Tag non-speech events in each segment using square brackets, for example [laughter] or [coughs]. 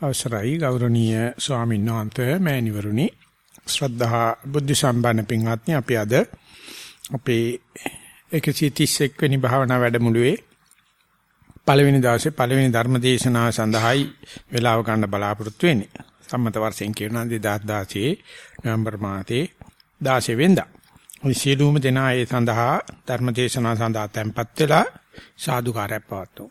අවසරයි ගෞරවනීය ස්වාමීන් වහන්සේ මෑණිවරුනි ශ්‍රද්ධා බුද්ධ සම්පන්න පින්වත්නි අපි අද අපේ 131 වෙනි භාවනා වැඩමුළුවේ පළවෙනි දවසේ පළවෙනි ධර්ම දේශනාව සඳහායි වේලාව ගන්න බලාපොරොත්තු වෙන්නේ සම්මත වර්ෂයෙන් කියනවා 2016 නොවැම්බර් මාසයේ 16 වෙනිදා. මේ සියලුම දෙනා ඒ සඳහා ධර්ම දේශනාව සඳහා tempත් වෙලා සාදුකාරයක් පවත්වමු.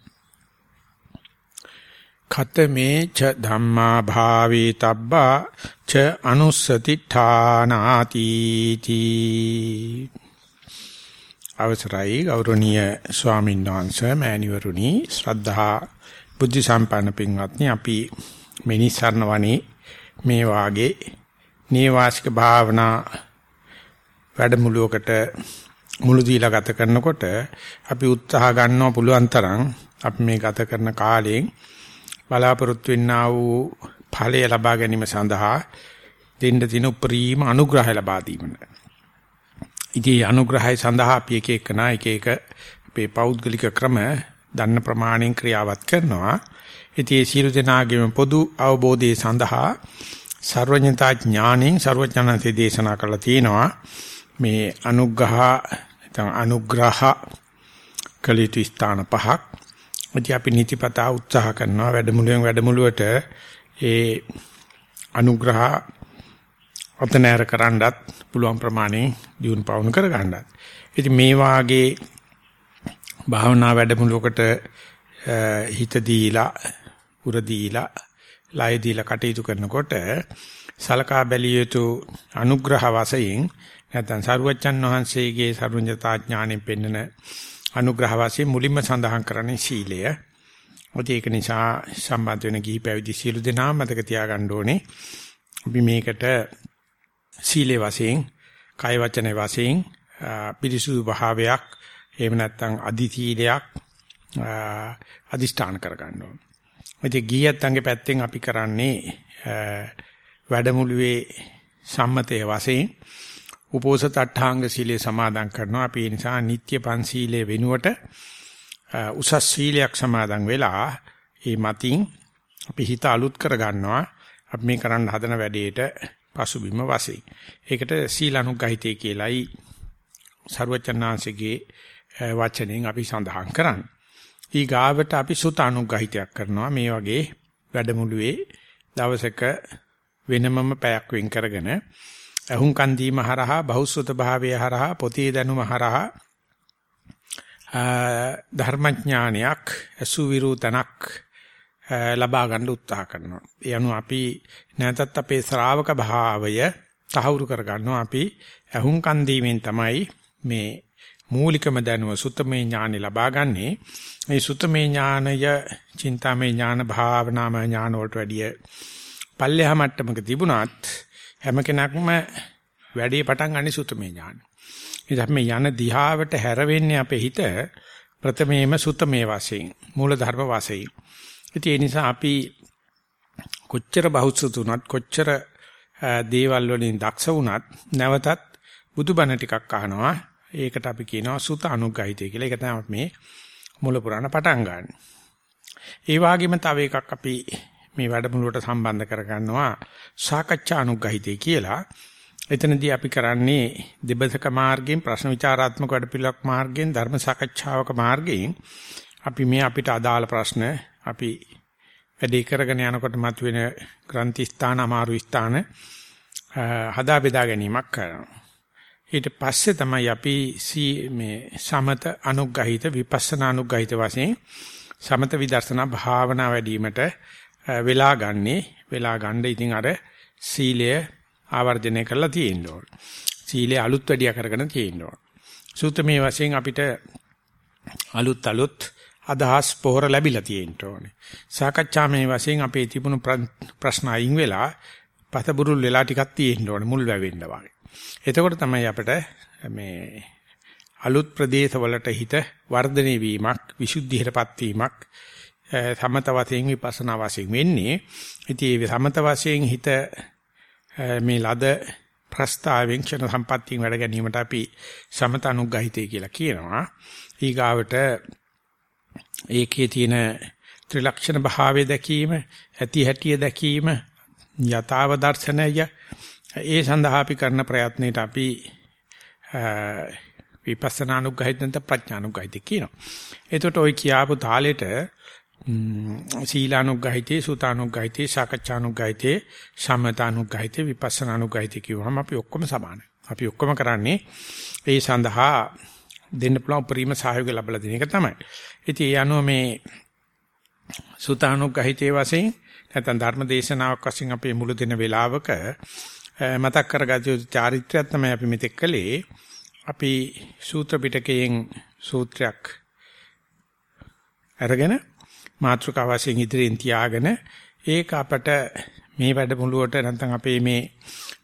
ඛතමේ ච ධම්මා භාවී තබ්බා ච අනුස්සති ඨානාති තී අවසරයි ගෞරවනීය ස්වාමීන් වහන්සේ මෑණිවරුනි ශ්‍රද්ධා බුද්ධ සම්පන්න පින්වත්නි අපි මිනිසarn වනේ මේ වාගේ නේවාසික භාවනා වැඩමුළුවකට මුළු දීලා ගත කරනකොට අපි උත්සාහ ගන්නවා පුළුවන් තරම් අපි මේ ගත කරන කාලයෙන් බලාපොරොත්තු වෙන්නා වූ ඵලය ලබා ගැනීම සඳහා දෙන්න දින උපරිම අනුග්‍රහය ලබා දීමට. ඉතින් අනුග්‍රහය සඳහා අපි එක එකනා එක එක අපේ පෞද්ගලික ක්‍රම දන්න ප්‍රමාණයෙන් ක්‍රියාවත් කරනවා. ඉතින් ඒ සියලු දෙනාගේම පොදු අවබෝධය සඳහා සර්වඥතා ඥාණයෙන් සර්වඥාන්සේ දේශනා කළා තියෙනවා. මේ අනුග්‍රහ නැත්නම් අනුග්‍රහ කලිත ස්ථාන පහක් ඉතින් අපි නිතිපතා උත්සාහ කරනවා වැඩමුළුවෙන් වැඩමුළුවට ඒ අනුග්‍රහ අතනෑර කරන්නත් පුළුවන් ප්‍රමාණය දියුණු පවුණු කර ගන්නත්. ඉතින් මේ වාගේ භාවනා වැඩමුළුවකට හිත දීලා උර දීලා ලය දීලා කටයුතු කරනකොට සලකා බැලිය යුතු අනුග්‍රහ වශයෙන් නැත්නම් සරුවච්චන් වහන්සේගේ සරුඤ්‍යතා ඥාණයෙන් පෙන්වන අනුග්‍රහ වාසිය මුලින්ම සඳහන් කරන්නේ සීලය. ඔතේ ඒක නිසා සම්බන්ධ වෙන ගිහි පැවිදි සියලු දෙනා මතක තියාගන්න ඕනේ. අපි මේකට සීලේ වශයෙන්, කාය වචනේ වශයෙන් පිරිසුදු භාවයක් එහෙම නැත්නම් අදි සීලයක් අදිෂ්ඨාන කරගන්න ඕනේ. ඔතේ ගියත් පැත්තෙන් අපි කරන්නේ වැඩමුළුවේ සම්මතයේ වශයෙන් උපෝසත අට්ඨාංග සීලය සමාදන් කරනවා. අපි ඒ නිසා නිත්‍ය පන්සීලයේ වෙනුවට උසස් සීලයක් සමාදන් වෙලා ඒ මතින් අපි හිත අලුත් කර ගන්නවා. අපි මේ කරන්න හදන වැඩේට පසුබිම වශයෙන්. ඒකට සීලානුගහිතය කියලයි ਸਰවචන්නාංශගේ වචනෙන් අපි සඳහන් කරන්නේ. ඊ ගාවට අපි සුතානුගහිතයක් කරනවා මේ වගේ වැඩමුළුවේ දවසක වෙනමම පැයක් වෙන් කරගෙන අහුම්කන් දීම හරහා බහුසුත භාවය හරහා පොතේ දැනුම හරහා ධර්මඥානයක් අසුවිරු තනක් ලබා ගන්න උත්සාහ කරනවා. ඒ අනුව අපි නැවතත් අපේ ශ්‍රාවක භාවය තහවුරු කර ගන්නවා. අපි අහුම්කන් දීමෙන් තමයි මේ මූලිකම දැනුම සුත්තමේ ඥානෙ ලබා ගන්නේ. මේ සුත්තමේ ඥානය, චින්තාමේ ඥාන, භාවනාමය ඥාන වලට වැඩිය පල්ලෙහා මට්ටමක තිබුණත් හැම කෙනෙක්ම වැඩේ පටන් ගන්නේ සුතමේ ඥාන. ඉතින් මේ යන දිහාවට හැරෙන්නේ අපේ හිත ප්‍රථමේම සුතමේ වශයෙන් මූල ධර්ම වශයෙන්. ඉතින් ඒ නිසා අපි කොච්චර බහුසුතුණත් කොච්චර දේවල් වලින් දක්ෂ වුණත් නැවතත් බුදුබණ ටිකක් අහනවා. ඒකට අපි කියනවා සුත අනුග්‍රහිතය කියලා. ඒක තමයි මේ මූල පුරාණ පටන් ගන්න. ඒ වගේම තව එකක් අපි මේ වැඩමුළුවට සම්බන්ධ කරගන්නවා සාකච්ඡා අනුග්‍රහිතය කියලා. එතනදී අපි කරන්නේ දෙබසක මාර්ගයෙන් ප්‍රශ්න විචාරාත්මක වැඩපිළිවෙලක් මාර්ගයෙන් ධර්ම සාකච්ඡාවක මාර්ගයෙන් අපි මේ අපිට අදාළ ප්‍රශ්න අපි වැඩේ කරගෙන යනකොට මතුවෙන ග්‍රන්ථි ස්ථාන අමාරු ස්ථාන හදා බෙදා ගැනීමක් කරනවා. ඊට පස්සේ තමයි අපි මේ සමත අනුග්‍රහිත විපස්සනා අනුග්‍රහිත වශයෙන් සමත විදර්ශනා භාවනා වැඩිවීමට වෙලා ගන්නේ වෙලා ගන්න ඉතින් අර සීලය ආවර්ජනය කරලා තියෙන්න ඕන. සීලය අලුත් වැඩිය කරගෙන තියෙන්න ඕන. සූත්‍රමේ වශයෙන් අපිට අලුත් අලුත් අදහස් පොහොර ලැබිලා තියෙන්න ඕනේ. සාකච්ඡාමේ වශයෙන් අපේ තිබුණු ප්‍රශ්න අයින් වෙලා පතබුරුල් වෙලා ටිකක් තියෙන්න ඕනේ මුල් වැවෙන්න වගේ. එතකොට තමයි අපිට මේ අලුත් ප්‍රදේශවලට හිත වර්ධනය වීමක්, විසුද්ධියටපත් වීමක් සමත වශයෙන් විපස්සනා වශයෙන් වෙන්නේ. ඉතින් මේ සමත වශයෙන් හිත මේ ලද ප්‍රස්තාවෙන් ක්ෂණ සම්පත්තියෙන් වැඩ ගැනීමට අපි සමත අනුග්‍රහිතය කියලා කියනවා. ඊගාවට ඒකේ තියෙන ත්‍රිලක්ෂණ භාවය දැකීම, ඇති හැටිය දැකීම, යථාව දර්ශනය ඒ සඳහා අපි කරන ප්‍රයත්නයේට අපි විපස්සනා අනුග්‍රහිත නැත්නම් ප්‍රඥා අනුග්‍රහිත කියනවා. එතකොට ওই කියාපු තාලෙට සීලානුග්‍රහිතේ සුතානුග්‍රහිතේ සාකච්ඡානුග්‍රහිතේ සම්මතානුග්‍රහිතේ විපස්සනානුග්‍රහිතේ කියවම අපි ඔක්කොම සමානයි. අපි ඔක්කොම කරන්නේ ඒ සඳහා දෙන්න පුළුවන් උපරිම සහයෝගය ලැබලා දෙන එක තමයි. ඉතින් ඒ අනුව මේ සුතානුග්‍රහිතේ වශයෙන් නැත්නම් ධර්ම දේශනාවක් වශයෙන් අපේ මුළු දින වේලාවක මතක් කරගත යුතු චාරිත්‍රයක් තමයි අපි මෙතෙක් කළේ. අපි සූත්‍ර පිටකයෙන් සූත්‍රයක් අරගෙන මාත්‍රිකා වශයෙන් ඉදිරියෙන් තියාගෙන ඒක අපට මේ වැඩමුළුවට නැත්නම් අපේ මේ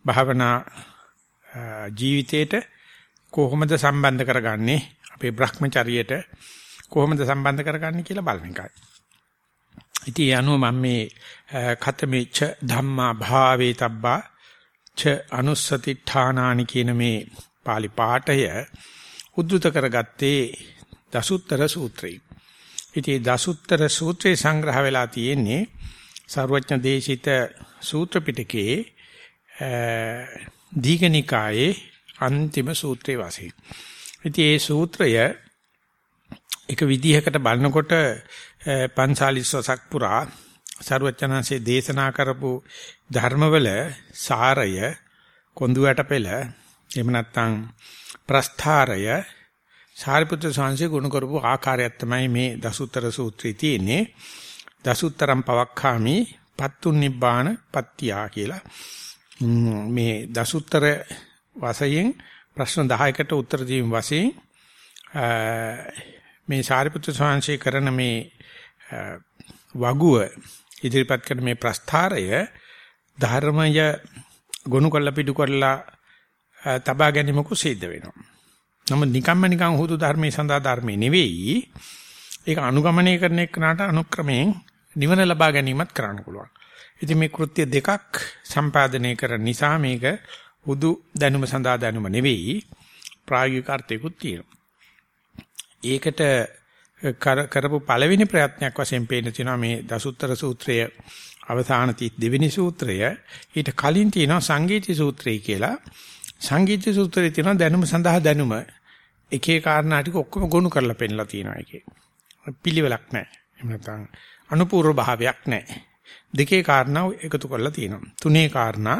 භාවනා ජීවිතේට කොහොමද සම්බන්ධ කරගන්නේ අපේ Brahmacharyaට කොහොමද සම්බන්ධ කරගන්නේ කියලා බලන එකයි. ඉතින් අනුව මම මේ කතමේච ධම්මා භාවේ තබ්බා ච අනුස්සති ඨානානි කියන මේ pāli පාඨය උද්දුත කරගත්තේ දසුත්තර සූත්‍රයේ. ඉතින් දසුත්තර සූත්‍රයේ සංග්‍රහ වෙලා තියෙන්නේ සර්වඥ දේශිත සූත්‍ර පිටකේ දීඝනිකායේ අන්තිම සූත්‍රයේ වශයෙන්. ඉතින් මේ සූත්‍රය එක විදිහකට බලනකොට පන්සාලිස් වසක් පුරා සර්වචනanse දේශනා කරපු ධර්මවල සාරය කොඳු වැටපෙළ එහෙම නැත්නම් ප්‍රස්ථාරය සාරිපුත්‍ර ස්වාමීන් ගුණ කරපු ආකාරයක් තමයි මේ දසුත්තර සූත්‍රයේ තියෙන්නේ. දසුත්තරම් පවක්ඛාමි පත්තු නිබ්බාන පත්‍තියා කියලා. මේ දසුත්තර වශයෙන් ප්‍රශ්න 10කට උත්තර දීම වශයෙන් මේ සාරිපුත්‍ර ස්වාමීන් කරන මේ වගුව ඉදිරිපත් කරන මේ ප්‍රස්ථාරය ධර්මය ගොනු කළ පිටු කරලා තබා ගැනීමක සිද්ධ වෙනවා. නමුත් නිකම්ම නිකං හුදු ධර්මයේ සඳහා ධර්මයේ නෙවෙයි. ඒක අනුගමනය කරන එකට අනුක්‍රමයෙන් නිවන ලබා ගැනීමත් කරන්න පුළුවන්. ඉතින් මේ කෘත්‍ය දෙකක් සම්පාදනය කරන නිසා මේක හුදු දැනුම සඳහා දැනුම නෙවෙයි ප්‍රායෝගික අර්ථයකුත් තියෙනවා. ඒකට කරපු පළවෙනි ප්‍රයත්නයක් වශයෙන් පේන තියෙනවා මේ දසුත්තර සූත්‍රය අවසාන 32 වෙනි සූත්‍රය ඊට කලින් තියෙනවා සංගීති සූත්‍රය කියලා සංගීති සූත්‍රයේ තියෙනවා දැනුම සඳහා දැනුම එක එක කාරණා ටික ඔක්කොම ගොනු කරලා පෙන්නලා තියෙනවා ඒකේ. පිළිවෙලක් නැහැ. එහෙම නැත්නම් අනුපූර්ව භාවයක් නැහැ. දෙකේ කාරණා එකතු කරලා තියෙනවා. තුනේ කාරණා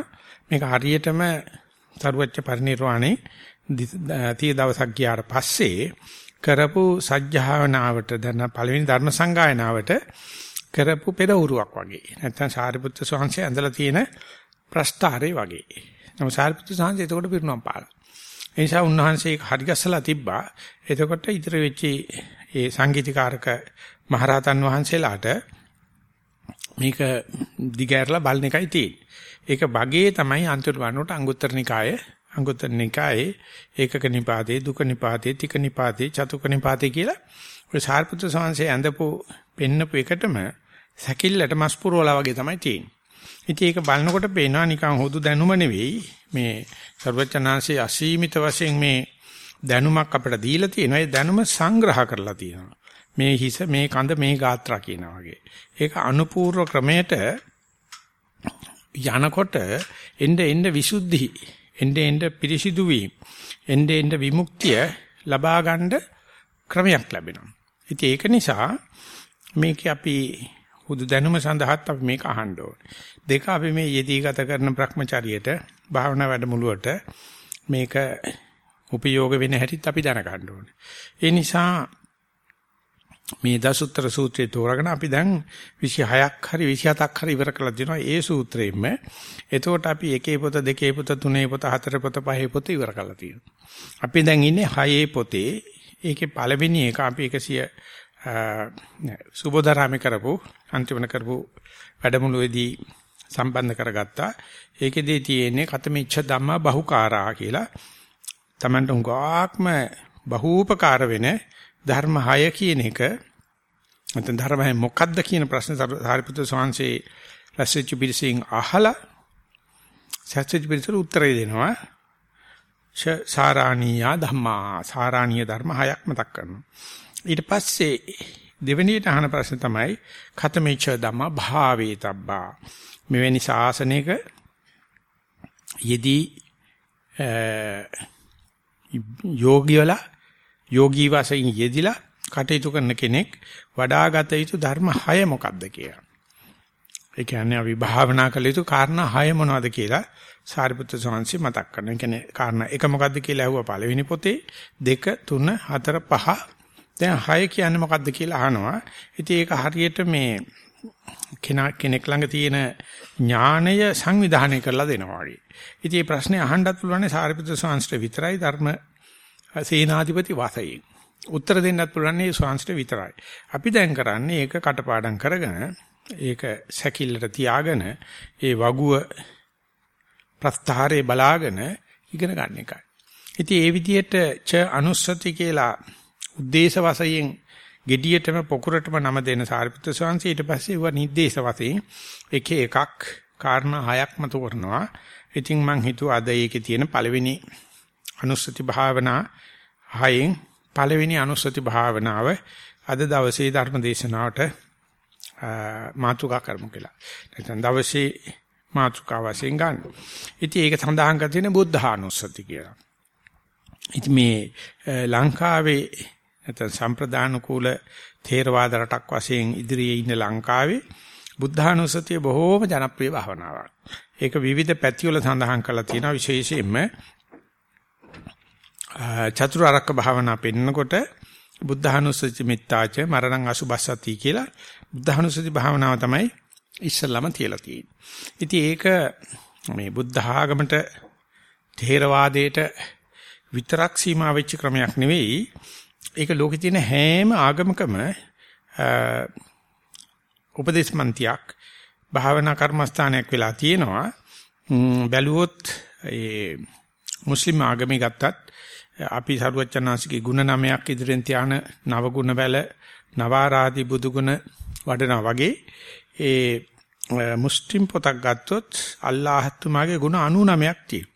මේක හරියටම සරුවච්ච පරිනිර්වාණේ 30 දවසක් ගියාට පස්සේ කරපු සජ්ජහාවනාවට දැන් පළවෙනි ධර්ම සංගායනාවට කරපු පෙරවුරුවක් වගේ. නැත්නම් සාරිපුත්‍ර ස්වාමීන් ඇඳලා තියෙන ප්‍රස්තාරේ වගේ. නමුත් සාරිපුත්‍ර ස්වාමීන් එතකොට පිරුණම් පාලා. ඒ නිසා උන්වහන්සේ හරි ගස්සලා තිබ්බා. එතකොට ඉදිරි වෙච්ච ඒ සංගීතකාරක මහරහතන් වහන්සේලාට මේක දිගෑරලා බලන එකයි තියෙන්නේ. ඒක බගේ තමයි අන්තිම වන්නට අංගුත්තර නිකාය අංගුත්තර නිකායේ ඒකක නිපාතේ දුක නිපාතේ තික නිපාතේ චතුක නිපාතේ කියලා ඔය සාරිපුත්‍ර ස්වාමීන් ඇඳපු පෙන්නපු එකටම සැකිල්ලට මස් පුරවලා වගේ තමයි තියෙන්නේ. ඉතින් ඒක බලනකොට පේනවා නිකන් හුදු දැනුම නෙවෙයි මේ සර්වචනාංශයේ අසීමිත වශයෙන් මේ දැනුමක් අපිට දීලා තියෙනවා. ඒ දැනුම සංග්‍රහ කරලා තියෙනවා. මේ හිස මේ කඳ මේ ගාත්‍රා කියනා වගේ. ඒක අනුපූර්ව ක්‍රමයට යනකොට එnde එnde විසුද්ධි එnde එnde පිරිසිදු වීම එnde එnde විමුක්තිය ලබා ගන්න ක්‍රමයක් ලැබෙනවා. ඉතින් ඒක නිසා මේක අපි හුදු දැනුම සඳහාත් අපි මේක අහන්න ඕනේ. දෙක අපි මේ යෙදී ගත කරන Brahmacharyaට භාවනා වැඩමුළුවට මේක උපයෝග වෙන හැටිත් අපි දැනගන්න ඕනේ. ඒ නිසා මේ දසුත්තර සූත්‍රයේ තෝරගෙන අපි දැන් 26ක් හරි 27ක් හරි ඉවර කරලා දෙනවා ඒ සූත්‍රයෙන්ම. එතකොට අපි එකේ පොත දෙකේ පොත තුනේ පොත හතරේ පොත පහේ පොත ඉවර කරලා තියෙනවා. අපි දැන් ඉන්නේ හයේ පොතේ. ඒකේ පළවෙනි එක අපි 100 සුබෝධාරාමේ කරපු අන්තිමන කරපු වැඩමුළුවේදී සම්බන්ධ කරගත්තා. ඒකෙදී තියෙන්නේ කතමිච්ඡ ධම්මා බහුකාරා කියලා. Tamanට උගාක්ම බහූපකාර වෙන ධර්ම 6 කියන එක නැත්නම් ධර්මය මොකක්ද කියන ප්‍රශ්නේ සාරිපුත්‍ර ස්වාමීන් රැස්වෙච්ච පිළිසින් අහලා සත්‍යජ පිළිසර උත්තරය දෙනවා. සාරාණීය ධම්මා සාරාණීය ධර්ම හයක් මතක් කරනවා. ඊට පස්සේ දෙවෙනියට අහන ප්‍රශ්න තමයි ඛතමේච ධම්ම භාවේතබ්බා. මෙවැනි ශාසනයක යෙදී යෝගියලා යෝගී වශයෙන් යෙදිලා කටයුතු කරන කෙනෙක් වඩාගත යුතු ධර්ම 6 මොකක්ද කියලා. ඒ කියන්නේ අපි භාවනා කළ යුතු කාරණා 6 මොනවද කියලා සාරිපුත්‍ර ස්වාමීන් මතක් කරනවා. ඒ කියන්නේ කාරණා එක මොකද්ද කියලා ඇහුවා පළවෙනි පොතේ 2 3 4 5 දැන් 6 කියන්නේ මොකද්ද කියලා අහනවා. ඉතින් ඒක හරියට මේ කෙනා කෙනෙක් ළඟ තියෙන ඥාණය සංවිධානය කරලා දෙනවා වගේ. ඉතින් මේ ප්‍රශ්නේ අහන්නත් පුළුවන් සාරිපුත්‍ර ස්වාමීන් විතරයි ධර්ම සේනාධිපති වාසයෙන්. උත්තර දෙන්නත් පුළුවන් මේ ස්වාමීන් විතරයි. අපි දැන් කරන්නේ ඒක කටපාඩම් කරගෙන ඒක සැකිල්ලට තියාගෙන ඒ වගුව ප්‍රස්තාරේ බලාගෙන ඉගෙන ගන්න එකයි. ඉතින් ඒ විදිහට ච අනුස්සති කියලා උද්දේශ වශයෙන් gediyeටම පොකුරටම නම දෙන සාරිපුත්‍ර ස්වාමීන් ඊට පස්සේ ඌව නිर्देश වශයෙන් එක එකක් කාරණා හයක් මතු කරනවා. ඉතින් මං හිතුවා අද ඒකේ තියෙන පළවෙනි අනුස්සති භාවනා හයෙන් පළවෙනි අනුස්සති භාවනාව අද දවසේ ධර්ම දේශනාවට මාතුකා කරමු කියලා. නැත්නම් දවසේ මාතුකා වශයෙන් ගන්න. ඉතින් ඒක සඳහන් කර තියෙන බුද්ධානුස්සති කියලා. ඉතින් මේ ලංකාවේ නැත්නම් සම්ප්‍රදාන කුල ථේරවාද රටක් වශයෙන් ඉදිරියේ ඉන්න ලංකාවේ බුද්ධානුස්සතිය බොහෝම ජනප්‍රිය භාවනාවක්. ඒක විවිධ පැතිවල සඳහන් කරලා තියෙනවා විශේෂයෙන්ම චතුරාර්යක භාවනා පෙන්නකොට බුද්ධානුස්සති මිත්තාච මරණං අසුබස්සති කියලා බුද්ධානුස්සති භාවනාව තමයි ඉස්සල්ලාම තියලා තියෙන්නේ. ඉතින් ඒක මේ බුද්ධ ආගමට ථේරවාදයට විතරක් සීමා වෙච්ච ක්‍රමයක් නෙවෙයි. ඒක ලෝකේ තියෙන හැම ආගමකම උපදේශමන්තියක් භාවනා කර්මස්ථානයක් වෙලා තියෙනවා. බැලුවොත් ඒ මුස්ලිම් ආගමේ ගත්තත් අපි සරුවචනාංශිකේ ගුණ නමයක් ඉදිරියෙන් තියාන නව ගුණ බැල නවාරාදි බුදු ගුණ වඩනවා වගේ ඒ මුස්ලිම් පොතක් ගත්තොත් අල්ලාහ්තුමාගේ ගුණ 99ක් තියෙනවා.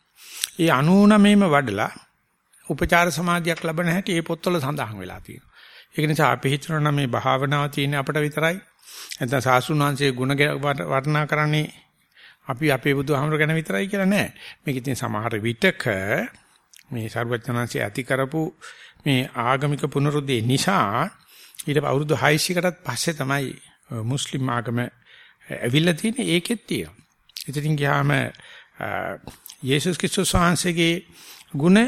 ඒ 99ම වඩලා උපචාර සමාධියක් ලැබෙන හැටි ඒ පොත්වල සඳහන් වෙලා තියෙනවා. ඒක නිසා අපි හිතනවා මේ භාවනාව තියෙන අපිට විතරයි. නැත්නම් සාසුන් වහන්සේ ගුණ වර්ණනා කරන්නේ අපි අපේ බුදුහාමර ගැන විතරයි කියලා නෑ. මේක ඉතින් සමහර විටක මේ ਸਰවඥාන්සේ ඇති කරපු මේ ආගමික පුනරුද්දේ නිසා ඊට අවුරුදු 600කටත් පස්සේ තමයි මුස්ලිම් ආගම ඇවිල්ලා තියෙන්නේ ඒකෙත් තියෙනවා. ඉතින් ගියාම යේසුස් ක්‍රිස්තුස් වහන්සේගේ ගුණ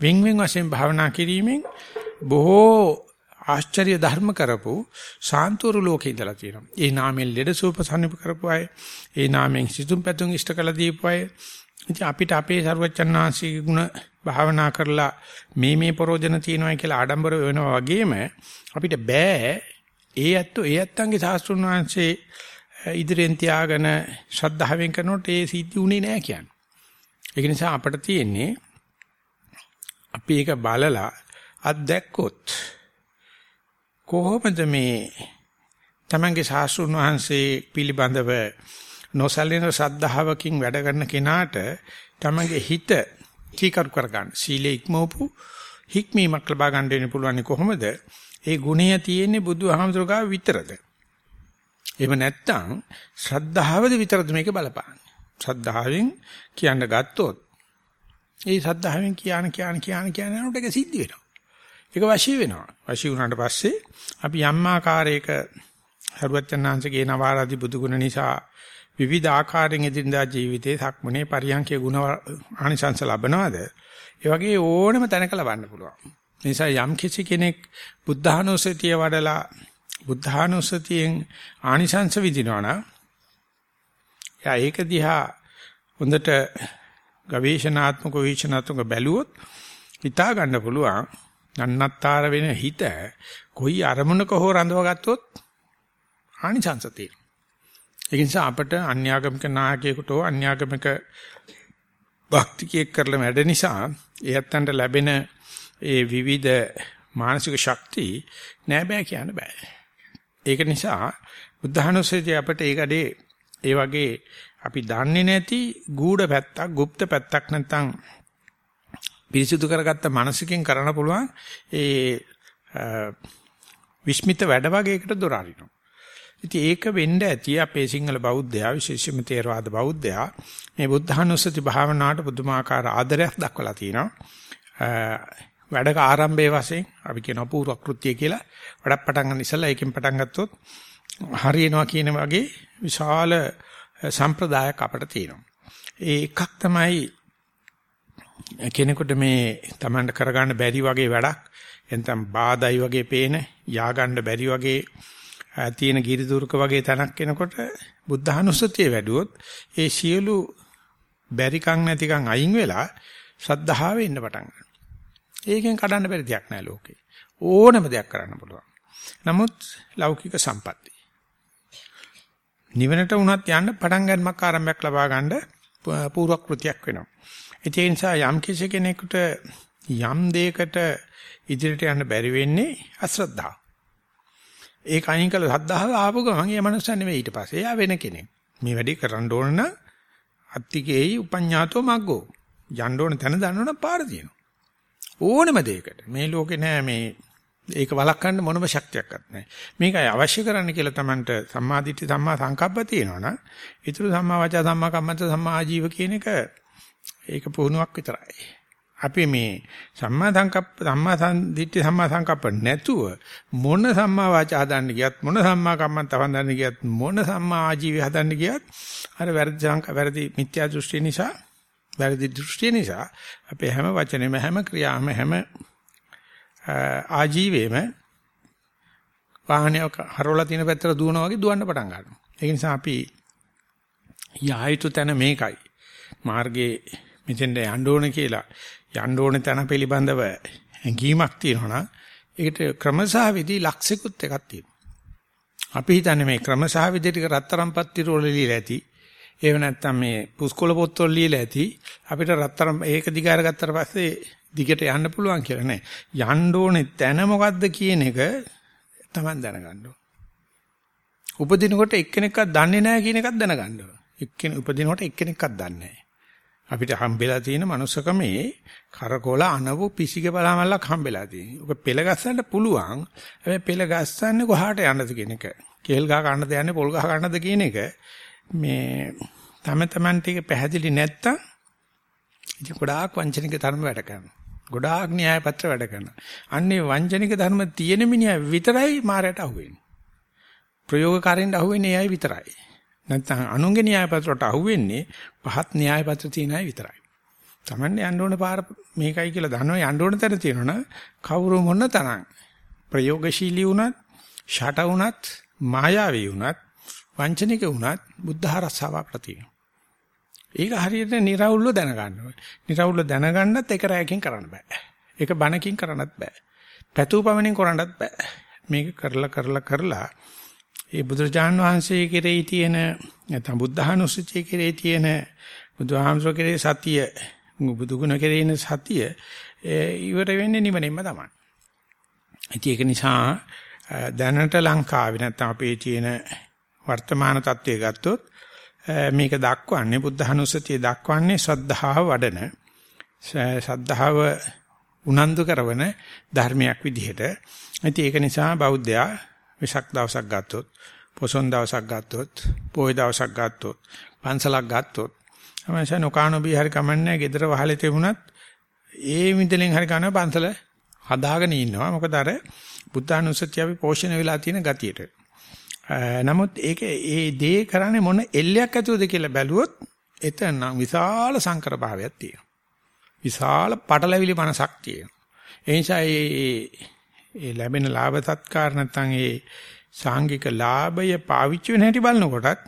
වෙන් වෙන් වශයෙන් භාවනා කිරීමෙන් බොහෝ ආශ්චර්ය ධර්ම කරපු සාන්තුරු ලෝකේ ඉඳලා තියෙනවා. ඒ නාමයෙන් ලෙඩ සූප සම්නිප කරපු අය, ඒ නාමයෙන් සිතුම් පැතුම් ඉෂ්ට කළ දීපු අය. ඉතින් අපිට අපේ ਸਰවචන්නාංශික ගුණ භාවනා කරලා මේ මේ ප්‍රෝජන තියෙනවා කියලා ආඩම්බර වෙනවා වගේම අපිට බෑ ඒ ඇත්තෝ ඒ ඇත්තන්ගේ සාස්ත්‍රුන් වහන්සේ ඉදිරියෙන් තියාගෙන ශ්‍රද්ධාවෙන් කරනකොට ඒ සිද්ධි උනේ නෑ කියන්නේ. ඒක නිසා අපිට තියෙන්නේ අපි ඒක බලලා අත්දැක්කොත් කොහොමද මේ තමන්ගේ සාස්ත්‍රුන් වහන්සේ පිළිබඳව නොසලින ශ්‍රද්ධාවකින් වැඩ කරන කෙනාට තමන්ගේ හිත කීකරු කර ගන්න. සීලේ ඉක්මවපු හික්මීමක් ලබා ගන්න වෙන්න පුළුවන් කොහොමද? ඒ ගුණය තියෙන්නේ බුදුහාමුදුරුගා විතරද? එහෙම නැත්නම් ශ්‍රද්ධාවද විතරද මේක බලපාන්නේ? ශ්‍රද්ධාවෙන් කියන්න ගත්තොත් ඒ ශ්‍රද්ධාවෙන් කියන කියන කියන කියන යනකොට ඒක සිද්ධ වෙනවා. ඒක වශී වෙනවා. වශී වුණාට පස්සේ අපි යම් ආකාරයක හරුවචනාංශගේ නවාරාදි බුදුගුණ නිසා විවිධ ආකාරයෙන් එදිනදා ජීවිතේ සක්මනේ පරියන්කේ ගුණ ආනිසංස ලබනවාද? ඒ වගේ ඕනම තැනක ලබන්න පුළුවන්. ඒ නිසා යම් කිසි කෙනෙක් බුද්ධානුස්සතිය වඩලා බුද්ධානුස්සතියෙන් ආනිසංස විඳිනවා නම් යා ඒක දිහා හොඳට ගවේෂණාත්මක වීක්ෂණාත්මක බැලුවොත් හිතා ගන්න පුළුවන් නන්නත්තර වෙන හිත කොයි අරමුණක හෝ රඳව ගත්තොත් ආනිසංස තියෙනවා. ඒ නිසා අපට අන්‍යාගමික නායකයෙකුට අන්‍යාගමික භක්තිකයෙක් කරලා වැඩ නිසා එයත්න්ට ලැබෙන ඒ විවිධ මානසික ශක්තිය නෑ බෑ කියන්න බෑ. ඒක නිසා බුද්ධහනුස්සතිය අපට ඒකඩේ ඒ වගේ අපි දන්නේ නැති ගූඪ පැත්තක්, গুপ্ত පැත්තක් නැත්නම් පිරිසිදු කරගත්ත මනසකින් කරන්න පුළුවන් ඒ විස්මිත වැඩ වගේකට දොර අරිනවා. ඉතින් ඒක වෙන්න ඇති අපේ සිංහල බෞද්ධයා විශේෂයෙන්ම තේරවාද බෞද්ධයා මේ බුද්ධානුස්සති භාවනාවට පුදුමාකාර ආදරයක් දක්වලා තිනවා. වැඩක ආරම්භයේ වශයෙන් අපි කියන අපූර්ව කෘත්‍ය කියලා වැඩක් පටන් ගන්න ඉස්සලා ඒකෙන් පටන් ගත්තොත් හරියනවා කියන වගේ විශාල සම්ප්‍රදායක් අපිට තියෙනවා. ඒ එකක් තමයි කෙනෙකුට මේ Tamanට කරගන්න බැරි වගේ වැඩක් එතන බාදයි වගේ පේන යාගන්න බැරි වගේ තියෙන ගිරිදුර්ක වගේ තැනක් එනකොට බුද්ධහනුස්සතිය වැඩුවොත් ඒ සියලු බැරිකම් නැතිකම් අයින් වෙලා ශ්‍රද්ධාවෙ ඉන්න පටන් ගන්නවා. ඒකෙන් කඩන්න බැරි දෙයක් නෑ ලෝකේ. ඕනම දෙයක් කරන්න පුළුවන්. නමුත් ලෞකික සම්පatti. නිවනට වුණත් යන්න පටන් ගන්නමක් ආරම්භයක් ලබා ගන්න පූර්ව කෘතියක් වෙනවා. ඒ නිසා යම් කිසි කෙනෙකුට යම් දෙයකට ඉදිරියට යන්න බැරි වෙන්නේ අශ්‍රද්ධාව. ඒක අයින් කළ සද්ධාව ආපු ගමන් ඒ මනුස්සයා නෙවෙයි ඊට පස්සේ එයා වෙන කෙනෙක්. මේ වැඩේ කරන්න ඕන නම් අත්තිකේයි උපඤ්ඤාතෝ මග්ගෝ. යන්න ඕන තැන දන්නවනම් පාර තියෙනවා. ඕනෙම දෙයකට. මේ ලෝකේ නෑ මේ ඒක වළක්වන්න මොනම ශක්තියක්වත් නැහැ. මේකයි අවශ්‍ය කරන්න කියලා Tamanට සම්මාදිට්ඨි සම්මා සංකප්ප තියෙනවනම් ඊටු සම්මා වාචා සම්මා කම්මන්ත සම්මා ආජීව කියන එක ඒක පුහුණුවක් විතරයි. අපි මේ සම්මා සංකප්ප සම්මා සම්දිට්ඨි සම්මා සංකප්ප නැතුව මොන සම්මා වාචා හදන්න ගියත් මොන සම්මා කම්මන්ත හදන්න ගියත් මොන සම්මා ආජීවය හදන්න ගියත් අර වැරදි සංක වැරදි මිත්‍යා දෘෂ්ටි නිසා වැරදි දෘෂ්ටි නිසා අපේ හැම වචනෙම හැම ක්‍රියාවම හැම ආජීවයේම වාහනය හරවලා තියෙන පැත්තට දුවනවා වගේ දුවන්න පටන් ගන්නවා. ඒ නිසා අපි යායුතු තැන මේකයි. මාර්ගයේ මෙතෙන්ට යන්න ඕන කියලා යන්න ඕන තැන පිළිබඳව හැඟීමක් තියෙනවා ඒකට ක්‍රමසහ විදි ලක්ෂිකුත් එකක් තියෙනවා. අපි හිතන්නේ මේ ක්‍රමසහ විදි ටික රත්තරන් පත්තිර වල ලියලා ඇති. ඒව නැත්තම් මේ පුස්කොළ පොත්වල ලියලා ඇති. අපිට රත්තරන් ඒක දිගාර ගත්තට පස්සේ දිගට යන්න පුළුවන් කියලා නෑ. යන්න ඕනේ තැන මොකද්ද කියන එක Taman දැනගන්න ඕන. උපදිනකොට එක්කෙනෙක්වත් දන්නේ නැහැ කියන එකත් දැනගන්න ඕන. එක්කෙනෙක් උපදිනකොට එක්කෙනෙක්වත් දන්නේ නැහැ. අපිට හම්බෙලා තියෙන manussකමේ කරකෝල අනවු පිසික බලාමල්ලක් හම්බෙලා තියෙනවා. ඔක පෙළ ගස්සන්න පුළුවන්. හැබැයි පෙළ ගස්සන්නේ කොහාට යන්නද කියන එක. කේල් ගහ ගන්නද යන්නේ පොල් ගහ ගන්නද කියන එක මේ තම තමන් ටික පැහැදිලි නැත්තම් ඉතින් ගොඩාක් වංචනික ධර්ම වැඩ කරනවා. ගොඩාක් න්‍යාය පත්‍ර වැඩ කරනවා. අන්නේ වංචනික ධර්ම තියෙන මිනිහා විතරයි මායයට අහුවෙන්නේ. ප්‍රයෝගකාරෙන්ට අහුවෙන්නේ එයයි විතරයි. නැත්නම් අනුන්ගේ න්‍යාය පත්‍රයට අහුවෙන්නේ පහත් න්‍යාය පත්‍ර තියන අය විතරයි. Tamande යන්න ඕන පාර මේකයි කියලා දන්නවා යන්න ඕන තැන තියෙනවනේ කවුරු මොන තරම් ප්‍රයෝගශීලී වුණත් ෂට වුණත් මායාවී වුණත් වංචනික වුණත් බුද්ධ රසාව ප්‍රතිනේ ඒක හරියට निराවුල්ව දැනගන්න ඕනේ. निराවුල්ව දැනගන්නත් එක රැයකින් කරන්න බෑ. ඒක බණකින් කරන්නත් බෑ. පැතුම් පමණින් කරන්නත් බෑ. මේක කරලා කරලා කරලා ඒ බුදුරජාන් වහන්සේ කෙරෙහි තියෙන නැත්නම් බුද්ධහනුස්සතිය කෙරෙහි තියෙන බුදුහාමසෝ කෙරෙහි සතිය බුදුගුණ කෙරෙහි සතිය ඉවර වෙන්නේ නිවනින්ම තමයි. ඉතින් ඒක නිසා දැනට ලංකාවේ නැත්නම් අපේ තියෙන වර්තමාන තත්ත්වය ගත්තොත් මේක දක්වන්නේ බුද්ධහනුස්සතිය දක්වන්නේ ශ්‍රද්ධාව වඩන ශ්‍රද්ධාව උනන්දු කරන ධර්මයක් විදිහට. ඉතින් ඒක නිසා බෞද්ධයා විසක් දවසක් ගත්තොත්, පොසොන් දවසක් ගත්තොත්, පොය දවසක් ගත්තොත්, පන්සලක් ගත්තොත්, අවශ්‍ය නොකානෝබී හරි කමන්නේ gedara වහලේ තිබුණත් ඒ මිදලෙන් හරි කනවා පන්සල හදාගෙන ඉන්නවා. මොකද අර බුද්ධානුස්සතිය අපි පෝෂණය වෙලා තියෙන ගතියට. නමුත් ඒක ඒ දේ කරන්නේ මොන එල්ලයක් ඇතුවද කියලා බැලුවොත් එතන විශාල සංකර භාවයක් තියෙනවා. විශාල පටලැවිලි මනසක් තියෙනවා. ඒ නිසා ඒ ලැබෙන ලාභ සත්කාර නැත්නම් ඒ සාංගික ලාභය පාවිච්චි වෙන හැටි බලනකොටත්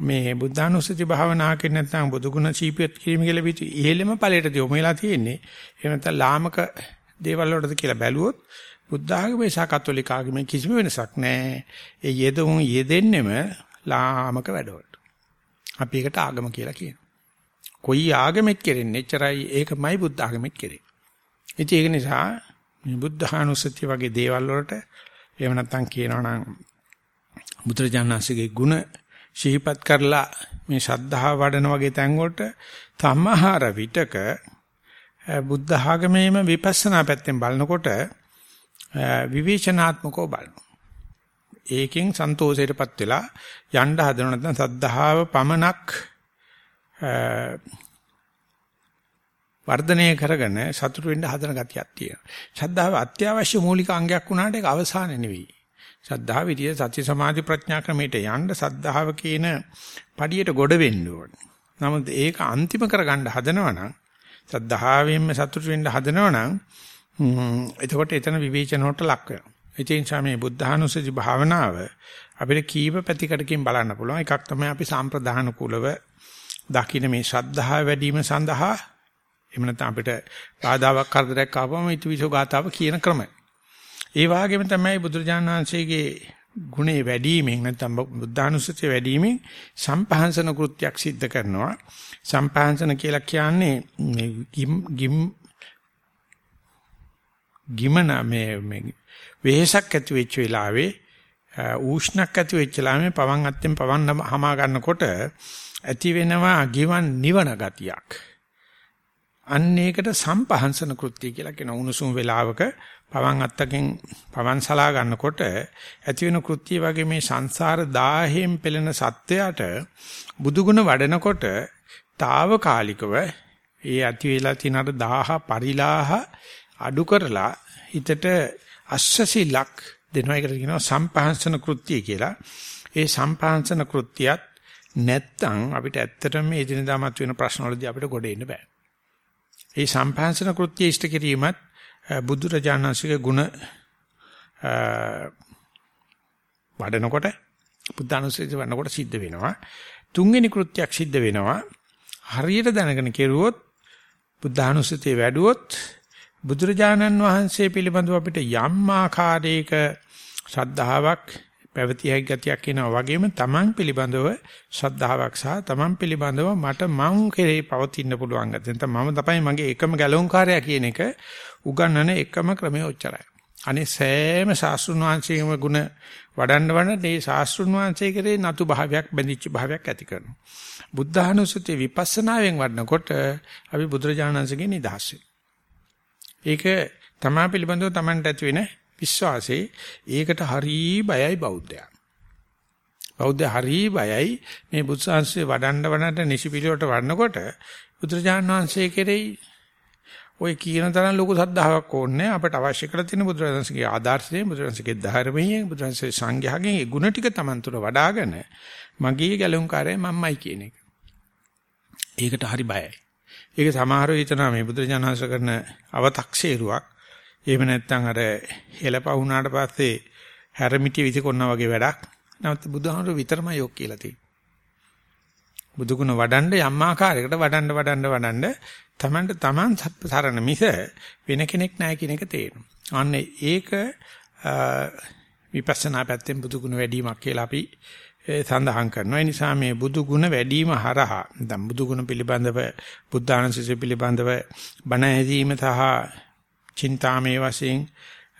මේ බුද්ධානුස්සති භාවනා කියන නැත්නම් බුදුගුණ සීපියත් කිරීම කියලා පිටු ඉහෙලෙම ඵලයට යොමු වෙලා තියෙන්නේ. එහෙම නැත්නම් ලාමක දේවල් වලටද කියලා බැලුවොත් බුද්ධ ආගමේ සහ කතෝලික ආගමේ කිසිම වෙනසක් නැහැ. ඒ යෙදුම් යෙදෙන්නෙම ලාමක වැඩවලට. අපි ඒකට ආගම කියලා කියනවා. කොයි ආගමෙත් කෙරෙන්නේ එච්චරයි ඒකමයි බුද්ධ ආගමෙත් කෙරෙන්නේ. ඉතින් ඒක නිසා මේ බුද්ධානුස්සතිය වගේ දේවල් වලට එහෙම නැත්නම් කියනවා නම් බුදුරජාණන්සේගේ ගුණ ශීපත් කරලා මේ ශද්ධාව වඩන වගේ තැන් වලට තමහර විටක බුද්ධ ආගමේම විපස්සනා පැත්තෙන් බලනකොට විවේචනාත්මකව බලනවා. ඒකෙන් සන්තෝෂයටපත් වෙලා යන්න හදන නැත්නම් සද්ධාව පමනක් වර්ධනය කරගෙන සතුට වෙන්න හදන ගතියක් තියෙනවා. ශ්‍රද්ධාව අත්‍යවශ්‍ය මූලික අංගයක් වුණාට ඒක අවසාන නෙවෙයි. ශ්‍රද්ධාව විදිය සති සමාධි ප්‍රඥා ක්‍රමයට යන්න සද්ධාව කියන පඩියට ගොඩ වෙන්න ඕනේ. නමුත් ඒක අන්තිම කරගන්න හදනවනම් සද්ධාවෙන්ම සතුට වෙන්න හදනවනම් එතකොට එතන විවේචන වලට ලක් වෙනවා. ඒ නිසා මේ බුද්ධානුස්සති භාවනාව අපිට කීප පැතිකඩකින් බලන්න පුළුවන්. එකක් තමයි අපි සම්ප්‍රදාන කුලව දකින්න මේ ශ්‍රද්ධාව වැඩි වීම සඳහා එහෙම නැත්නම් අපිට බාධාවක් කරදරයක් ආවම ඊටවිසෝ ගාතාව කියන ක්‍රමය. ඒ වගේම තමයි බුදුරජාණන් වහන්සේගේ ගුණේ වැඩිවීමෙන් නැත්නම් බුද්ධානුස්සතිය වැඩිවීමෙන් සම්පහන්සන කෘත්‍යයක් සිද්ධ කරනවා. සම්පහන්සන කියලා කියන්නේ මේ ගිම් ගිමන මේ මේ වෙහසක් ඇති වෙච්ච වෙලාවේ ඌෂ්ණක් ඇති වෙච්ච වෙලාවේ පවන් අත්තෙන් පවන් හමා ගන්නකොට ඇති වෙනවා ගිවන් නිවන ගතියක්. අන්න ඒකට සම්පහන්සන කෘත්‍ය කියලා කියන උණුසුම් වේලාවක පවන් අත්තකින් පවන් සලා ගන්නකොට ඇති වෙන කෘත්‍ය වගේ මේ සංසාර දාහෙන් පෙළෙන සත්‍යයට බුදුගුණ වඩනකොට తాවකාලිකව ඒ ඇති වෙලා තියෙන අර 1000 පරිලාහ අඩු කරලා හිතට අස්සසිලක් දෙනවා ඒකට කියනවා සම්පහන්සන කෘත්‍ය කියලා. ඒ සම්පහන්සන කෘත්‍යයත් නැත්තම් අපිට ඇත්තටම මේ එදිනදා මත වෙන ප්‍රශ්න වලදී අපිට ගොඩ එන්න බෑ. ඒ සම්පහන්සන කෘත්‍ය ඉෂ්ට කිරීමත් බුදු රජාණන්සේගේ ගුණ වඩනකොට බුද්ධානුස්සතිය වඩනකොට සිද්ධ වෙනවා. තුන්වෙනි කෘත්‍යයක් සිද්ධ වෙනවා. හරියට දැනගෙන කෙරුවොත් බුද්ධානුස්සතිය වැඩුවොත් බුදුරජාණන් වහන්සේ පිළිබඳව අපිට යම් ආකාරයක ශ්‍රද්ධාවක් පැවතිය හැකි ගතියක් එනවා වගේම තමන් පිළිබඳව ශ්‍රද්ධාවක් සහ තමන් පිළිබඳව මට මං කෙරේ පවතින්න පුළුවන් ගතිය. නැත්නම් මම තමයි මගේ එකම ගැලවුම්කාරයා කියන එක උගන්වන එකම ක්‍රමය ඔච්චරයි. අනේ සෑම ශාස්ත්‍රුන් වහන්සේගේම ගුණ වඩන්න වඩන්න මේ ශාස්ත්‍රුන් වහන්සේ කෙරේ නතු භාවයක් බැඳිච්ච භාවයක් ඇති කරනවා. බුද්ධානුස්සතිය විපස්සනාවෙන් වඩනකොට අපි බුදුරජාණන්සේගේ නිදහස් ඒක තමා පිළිබඳව Tamanට ඇති වෙන විශ්වාසේ ඒකට හරි බයයි බෞද්ධයා. බෞද්ධ හරි බයයි මේ බුද්ධාංශේ වඩන්න වඩන්න නිසිපිලියට වඩනකොට බුදුරජාණන් වහන්සේ කෙරෙහි ඔය කියන තරම් ලොකු සද්ධාාවක් ඕනේ අපට අවශ්‍ය කරලා තියෙන බුදුරජාණන්සේගේ ආදර්ශයෙන් බුදුරජාණන්සේගේ ධර්මයෙන් බුදුරජාණන්සේ සංඝයාගෙන් ඒ ගුණ ටික Taman තුර වඩ아가න මගේ ගැලුම්කාරය මම්මයි කියන එක. ඒකට හරි බයයි. ඒක සමහරව හිතනවා මේ බුදුරජාණන්සේ කරන අව탁සේරුවක් එහෙම නැත්නම් අර හෙලප වුණාට පස්සේ හැරමිටිය විසිකොන්නා වගේ වැඩක්. නැවත බුදුහාමර විතරමයි යොක් කියලා තියෙන්නේ. බුදුගුණ වඩන්න යම් ආකාරයකට වඩන්න වඩන්න වඩන්න තමන්ට තමන් සරණ මිස වෙන කෙනෙක් නැහැ කියන එක තේරෙනවා. අන්න ඒක විපස්සනා පැත්තෙන් බුදුගුණ වැඩිවීමක් කියලා අපි සඳහන් කරනවා. ඒ නිසා මේ බුදුගුණ වැඩිම හරහා දැන් බුදුගුණ පිළිබඳව බුද්ධානසිස පිළිබඳව බණ ඇදීම සහ චින්තාමේ වශයෙන්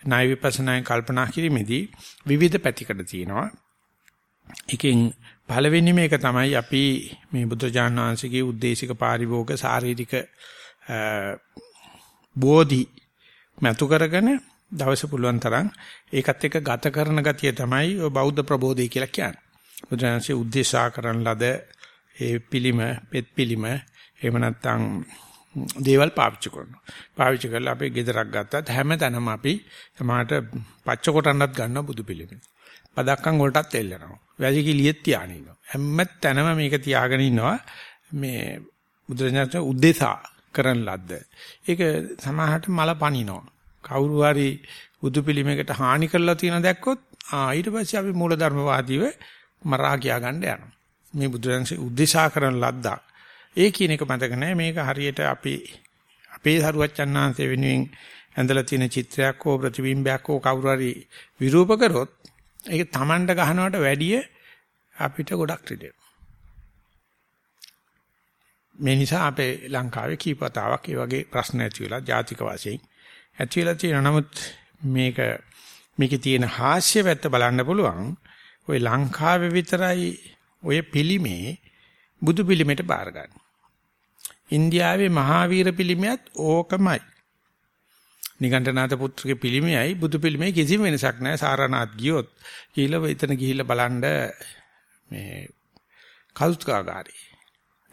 ණය විපස්සනායෙන් කල්පනා කිරීමේදී විවිධ පැතිකඩ තියෙනවා. එකෙන් පළවෙනි මේක තමයි අපි මේ බුද්ධජාන විශ්වංශිකේ උද්දේශික පාරිභෝග ශාරීරික බෝධි මතු කරගෙන දවස පුළුවන් තරම් ඒකත් එක්ක ගත කරන ගතිය තමයි බෞද්ධ ප්‍රබෝධය කියලා කියන්නේ. බුදුරජාණන්සේ උද්දේශා කරන ලද ඒ පිළිම, පෙත් පිළිම එහෙම නැත්නම් දේවල් පාවිච්චි කරනවා. පාවිච්චි කරලා අපි ගෙදරක් ගත්තත් හැම තැනම අපි සමහරට පච්ච කොටන්නත් ගන්නවා බුදු පිළිමේ. පදක්කම් වලටත් එල්ලනවා. වැසිකිළියෙත් තියාගෙන ඉන්නවා. හැම තැනම මේක තියාගෙන ඉන්නවා. මේ බුදුරජාණන් උද්දේශා කරන ලද්ද. ඒක සමහරට මල පනිනවා. කවුරු හරි බුදු පිළිමයකට හානි කරලා තියෙන දැක්කොත් ආ ඊට පස්සේ අපි මූලධර්මවාදීව මරා කියා ගන්න යනවා. මේ බුදුරජාණන් උද්දේශා කරන ලද්දා ඒ කියන එක මතක නැහැ. මේක හරියට අපි අපේ සරුවච්චන්හන්සේ වෙනුවෙන් ඇඳලා තියෙන චිත්‍රයක් හෝ ප්‍රතිබිම්බයක් හෝ කවුරු හරි විරූප කරොත් ඒක Tamanට ගහනවට වැඩිය අපිට ගොඩක් රිදෙනවා. මේ නිසා අපේ ලංකාවේ කීපතාවක් ඒ වගේ ප්‍රශ්න ඇති වෙලා ජාතික වශයෙන් ඇති වෙලා තියෙනවා. නමුත් මේක මේකේ තියෙන හාස්‍ය පැත්ත බලන්න පුළුවන්. ওই ලංකාවේ විතරයි ඔය පිළිමේ බුදු පිළිමයට බාර ගන්න. ඉන්දියාවේ මහාවීර පිළිමයත් ඕකමයි. නිගණ්ඨනාත පුත්‍රගේ පිළිමයයි බුදු පිළිමේ කිසිම වෙනසක් නැහැ. සාරනාත් ගියොත් කියලා එතන ගිහිල්ලා බලන්න මේ කෞතුකාගාරේ.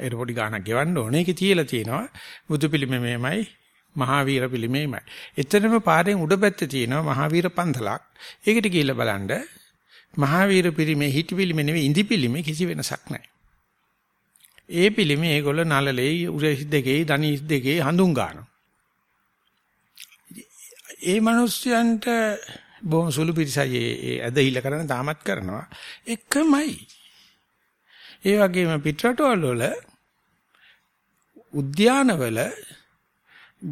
ඒර පොඩි ගාණක් ගෙවන්න ඕනේ. ඒකේ තියලා තියෙනවා බුදු පිළිමේ මෙහෙමයි මහාවීර පිළිමේමයි. එතනම පාරෙන් උඩ පැත්තේ තියෙනවා මහාවීර පන්සලක්. ඒකට ගිහිල්ලා බලන්න මහාවීර පිළිමේ හිටි පිළිමේ නෙවෙයි ඉඳි පිළිමේ කිසි වෙනසක් නැහැ. ඒ පිළිමේ ඒගොල්ල නලලේ උරහිස් දෙකේ දනිස් දෙකේ හඳුන් ගන්නවා. ඒ මිනිස්යන්ට බොහොම සුළු පිරිසයි ඒ ඇදහිල්ල කරන තාමත් කරනවා එකමයි. ඒ වගේම පිටරටවල වල උද්‍යානවල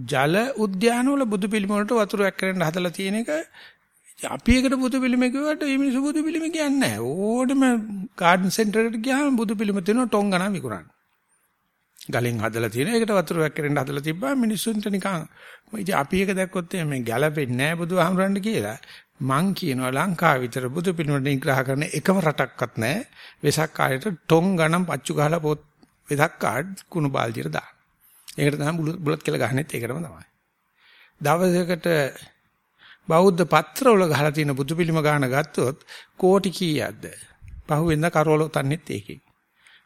ජල උද්‍යානවල බුදු පිළිම වලට වතුරක් කරන්න හදලා තියෙන එක අපි එකට බුදු පිළිම කිව්වට මේ මිනිස්සු බුදු පිළිම කියන්නේ නැහැ. ඕඩම ගාඩන් සෙන්ටර් එකට ගියාම බුදු පිළිම තියෙනවා ටොං ගණන් විකුණන්න. ගලෙන් හදලා තියෙන එකට වතුරක් කරන්න හදලා තිබ්බා මිනිස්සුන්ට නිකන් ඉතින් අපි එක දැක්කොත් මේ ගැළපෙන්නේ නැහැ බුදුහාමුදුරන්ට කියලා. මං කියනවා ලංකාව විතර බුදු පිළිමට නිග්‍රහ කරන එකම රටක්වත් නැහැ. වෙසක් කාලේට ටොං ගණන් පච්චු ගහලා පොත් වෙසක් කාඩ් කුණු බාල්දියට දාන. ඒකට තමයි බුලත් කියලා ගහන්නෙත් ඒකටම තමයි. දවසකට බෞද්ධ පත්‍රවල ගහලා තියෙන බුදු පිළිම ගාන ගත්තොත් කෝටි කීයක්ද? පහුවෙන්ද කරවල තන්නෙත් ඒකේ.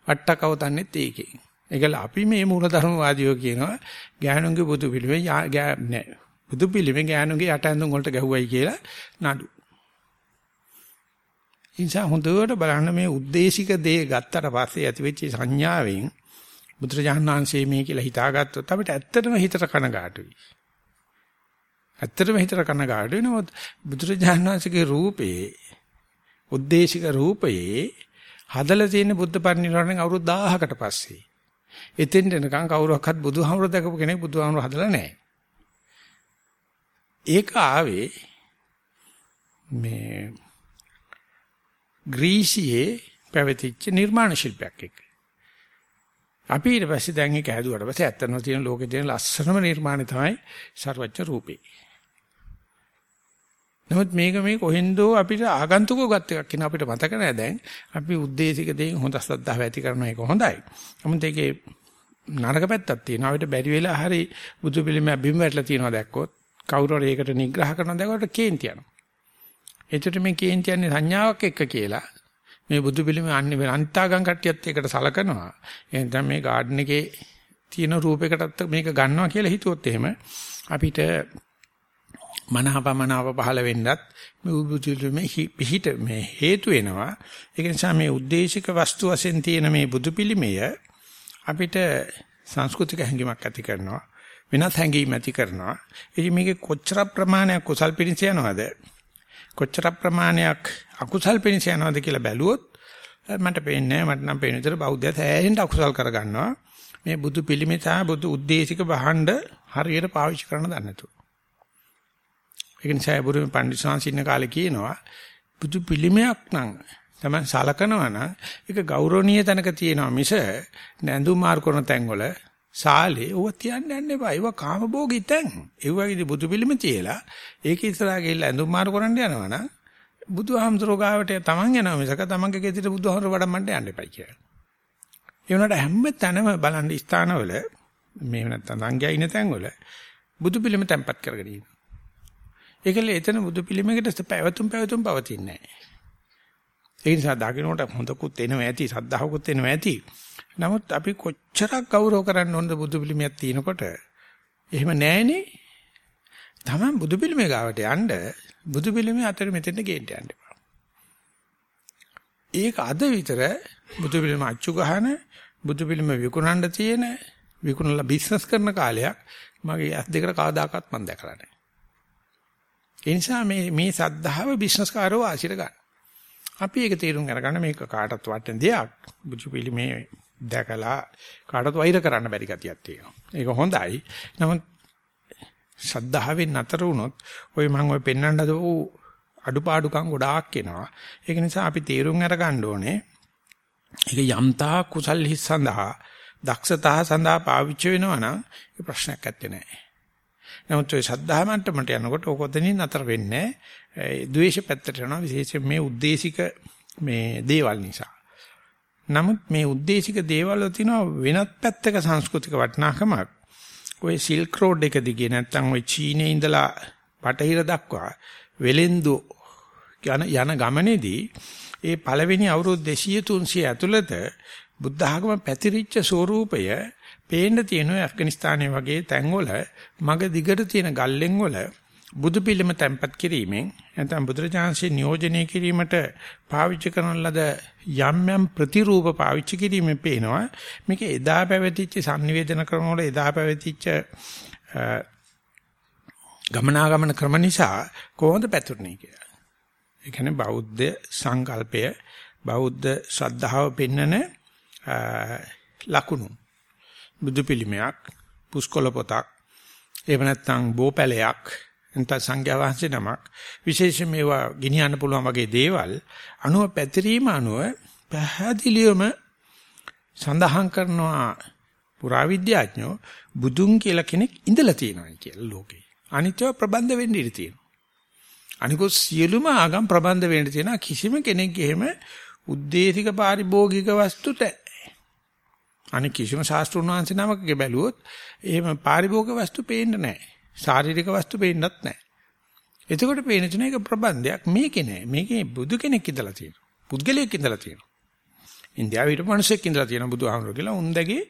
වට්ටකව තන්නෙත් ඒකේ. ඒකල අපි මේ මූලධර්මවාදීෝ කියනවා ගෑනුන්ගේ බුදු පිළිමේ නෑ. බුදු පිළිමේ ගෑනුන්ගේ යට ඇඳුම් වලට ගැහුවයි කියලා නඩු. ඉන්සා හොඳට බලන්න මේ ಉದ್ದೇಶಿಕ දේ ගත්තට පස්සේ ඇතිවෙච්ච සංඥාවෙන් බුදුරජාණන් වහන්සේ මේ කියලා හිතාගත්තොත් අපිට ඇත්තටම හිතට කනගාටුයි. ඇත්තටම හිතට කනගාටු වෙනවොත් බුදුරජාණන් වහන්සේගේ රූපේ උද්දේශික රූපයේ හදලා තියෙන බුද්ධ පරිනිර්වාණයෙන් අවුරුදු 1000කට පස්සේ එතෙන් එනකන් කවුරක්වත් බුදුහාමුදුර දැකපු කෙනෙක් බුදුහාමුදුර හදලා නැහැ. ඒක ආවේ මේ ග්‍රීසියේ පැවතිච්ච නිර්මාණ ශිල්පයක් එක්ක. අපි ඊට පස්සේ දැන් ඒක හැදුවට පස්සේ ඇත්තම තියෙන ලෝකේ තියෙන ලස්සනම නිර්මාණය තමයි ਸਰවඥ රූපේ. නමුත් මේක මේ කොහෙන්දෝ අපිට ආගන්තුකව ගත් එකක් කියන අපිට මතක නැහැ දැන්. අපි උද්දේශික දෙයින් හොඳ ශ්‍රද්ධාව ඇති කරන එක හොඳයි. නමුත් ඒකේ නරක පැත්තක් තියෙනවා. අපිට බැරි වෙලා හරි බුදු පිළිම බිම් වැටලා තියෙනවා දැක්කොත් කවුරු හරි ඒකට නිග්‍රහ කරනවා දැක්කොට කේන්ති යනවා. එතකොට මේ කේන්ති යන්නේ සංඥාවක් එක්ක කියලා මේ බුදු පිළිම අන්නේ අන්තාගම් කට්ටියත් ඒකට සලකනවා. එහෙනම් මේ ගාඩන් එකේ තියෙන රූපයකටත් මේක ගන්නවා කියලා හිතුවොත් එහෙම අපිට මනහපමනාව පහළ වෙන්නත් මේ උද්බුද්ධිය මේ පිහිට මේ හේතු වෙනවා. ඒක නිසා මේ ಉದ್ದೇಶික වස්තු වශයෙන් තියෙන මේ බුදු පිළිමය අපිට සංස්කෘතික හැඟීමක් ඇති කරනවා වෙනත් හැඟීම් ඇති කරනවා. ඉතින් මේකේ කොච්චර ප්‍රමාණයක් කුසල් පිණිස යනවද? කොච්චර ප්‍රමාණයක් අකුසල් පිණිස යනවද කියලා බැලුවොත් මට පේන්නේ මට නම් පේන විතර බෞද්ධය සෑහෙන අකුසල් කරගන්නවා. මේ බුදු පිළිමේ සහ බුදු ಉದ್ದೇಶික බහඬ හරියට පාවිච්චි කරන්න දන්නේ නැතුව. ඒක නිසා බුරුමේ පඬිස්සංශ ඉන්න කාලේ කියනවා බුදු පිළිමයක් නම් තමයි සලකනවා නම් ඒක ගෞරවනීය තැනක තියෙනවා මිස නැඳු මාරු කරන තැන්වල සාලේ ඕව තියන්න යන්න එපා. ඒව කාමභෝගී තැන්. ඒ වගේ බුදු පිළිම තියලා ඒක ඉස්සරහා ගිහිල්ලා ඇඳුම් මාරු කරන්න යනවා නම් බුදුහාමුදුරුවෝ ගාවට තමන් යනවා මිසක තමන්ගේ ගෙදරට බුදුහාමුදුරුවෝ වඩම්මන්න යන්න එපා කියලා. ඒ වුණාට හැම තැනම බලන්න ස්ථානවල මේ නැත්තම් සංඝයා ඉන්න තැන්වල බුදු පිළිම තැන්පත් කරගෙන ඉන්නවා. ඒකල එතන බුදු පිළිමයකට පැවතුම් පැවතුම් පවතින්නේ නැහැ. ඒ නිසා දකින්නට හොඳකුත් එනවා ඇති, සද්ධාවකුත් එනවා ඇති. නමුත් අපි කොච්චරක් ගෞරව කරන්න ඕනද බුදු පිළිමයක් තියෙනකොට එහෙම නැහනේ. Taman බුදු පිළිමේ ගාවට යන්න බුදු පිළිමේ අතර මෙතෙන්ට ගේන්න යන්න එපා. ඒක අද විතර බුදු පිළිම අච්චු ගහන බුදු පිළිම විකුණන්න තියෙන විකුණලා බිස්නස් කරන කාලයක් මගේ ඇස් දෙකට කවදාකවත් මම දැකලා නැහැ. ඒ නිසා මේ මේ සද්ධාව බිස්නස් කාරෝ ආශිර ගන්න. අපි ඒක තේරුම් අරගන්න මේක කාටවත් වටින දෙයක්. බුදු පිළිමේ දැකලා කාටවත් වෛර කරන්න බැරි ගතියක් තියෙනවා. ඒක හොඳයි. නමුත් සද්ධාවෙන් නතර වුණොත් ওই මම ඔය පෙන්වන්න දෝ අඩුපාඩුකම් ගොඩාක් එනවා. ඒක නිසා අපි තේරුම් අරගන්න ඕනේ. ඒක යම්තා කුසල් හිස් සඳහා දක්ෂතා සඳහා පාවිච්චි වෙනවා නම් ඒ ප්‍රශ්නයක් නැත්තේ නෑ. නමුත් ඒ ශද්ධා මට්ටමට යනකොට ඕක ඔතනින් අතර වෙන්නේ ඒ ද්වේෂ පැත්තට යනවා විශේෂයෙන් මේ ಉದ್ದೇಶಿಕ මේ දේවල් නිසා. නමුත් මේ ಉದ್ದೇಶಿಕ දේවල් වල තියෙන වෙනත් පැත්තක සංස්කෘතික වටිනාකමක්. ඔය සිල්ක් රෝඩ් එක දිගේ නැත්තම් ඔය චීනේ ඉඳලා බටහිර දක්වා වෙලෙන්දු යන යන ගමනේදී ඒ පළවෙනි අවුරුදු 200 300 ඇතුළත බුද්ධ ආගම පැතිරිච්ච ස්වරූපය පේන්න තියෙන ඇෆ්ගනිස්තානයේ වගේ තැන්වල මග දිගට තියෙන ගල්ලෙන් වල බුදු පිළිම තැන්පත් කිරීමෙන් නැත්නම් බුදුරජාන්සේ නියෝජනය කිරීමට පාවිච්චි කරන ලද යම් යම් ප්‍රතිරූප පාවිච්චි කිරීමෙන් පේනවා මේක එදා පැවතිච්ච sannivedana ක්‍රම වල එදා පැවතිච්ච ගමනාගමන ක්‍රම නිසා කොහොමද පැතුරුනේ කියලා. ඒ කියන්නේ බෞද්ධ සංකල්පය බෞද්ධ ශ්‍රද්ධාව පෙන්නන ලකුණු. බුදු පිළිමයක්, පුස්කොළ පොතක්, එහෙම නැත්නම් බෝපැලයක්, නැත්නම් සංඝයා වහන්සේ නමක් විශේෂයෙන් මේවා ගෙනියන්න පුළුවන් වගේ දේවල් අනුව පැතිරීම අනුව පැහැදිලිවම සඳහන් කරනවා පුරාවිද්‍යාඥයෝ බුදුන් කියලා කෙනෙක් ඉඳලා තියෙනවා කියලා ලෝකේ. අනිත්‍යව ප්‍රබන්ධ වෙන්න ඉඩ තියෙනවා. අනිකෝ සියලුම ආගම් ප්‍රබන්ධ වෙන්න තියෙනවා කිසිම කෙනෙක් එහෙම උද්දේශික පාරිභෝගික වස්තුට අනික කිසිම ශාස්ත්‍රුන් වහන්සේ නමකගේ බැලුවොත් එහෙම පාරිභෝගික වස්තු පේන්නේ නැහැ. ශාරීරික වස්තු පේන්නත් නැහැ. එතකොට පේන තුන එක ප්‍රබන්ධයක් මේකේ නෑ. මේකේ බුදු කෙනෙක් ඉඳලා තියෙනවා. පුද්ගලයෙක් ඉඳලා තියෙනවා. ඉන්දියාවේ හිටපු මිනිස්සෙක් ඉඳලා තියෙනවා බුදුහාමුදුරුවෝ කියලා උන්දගේ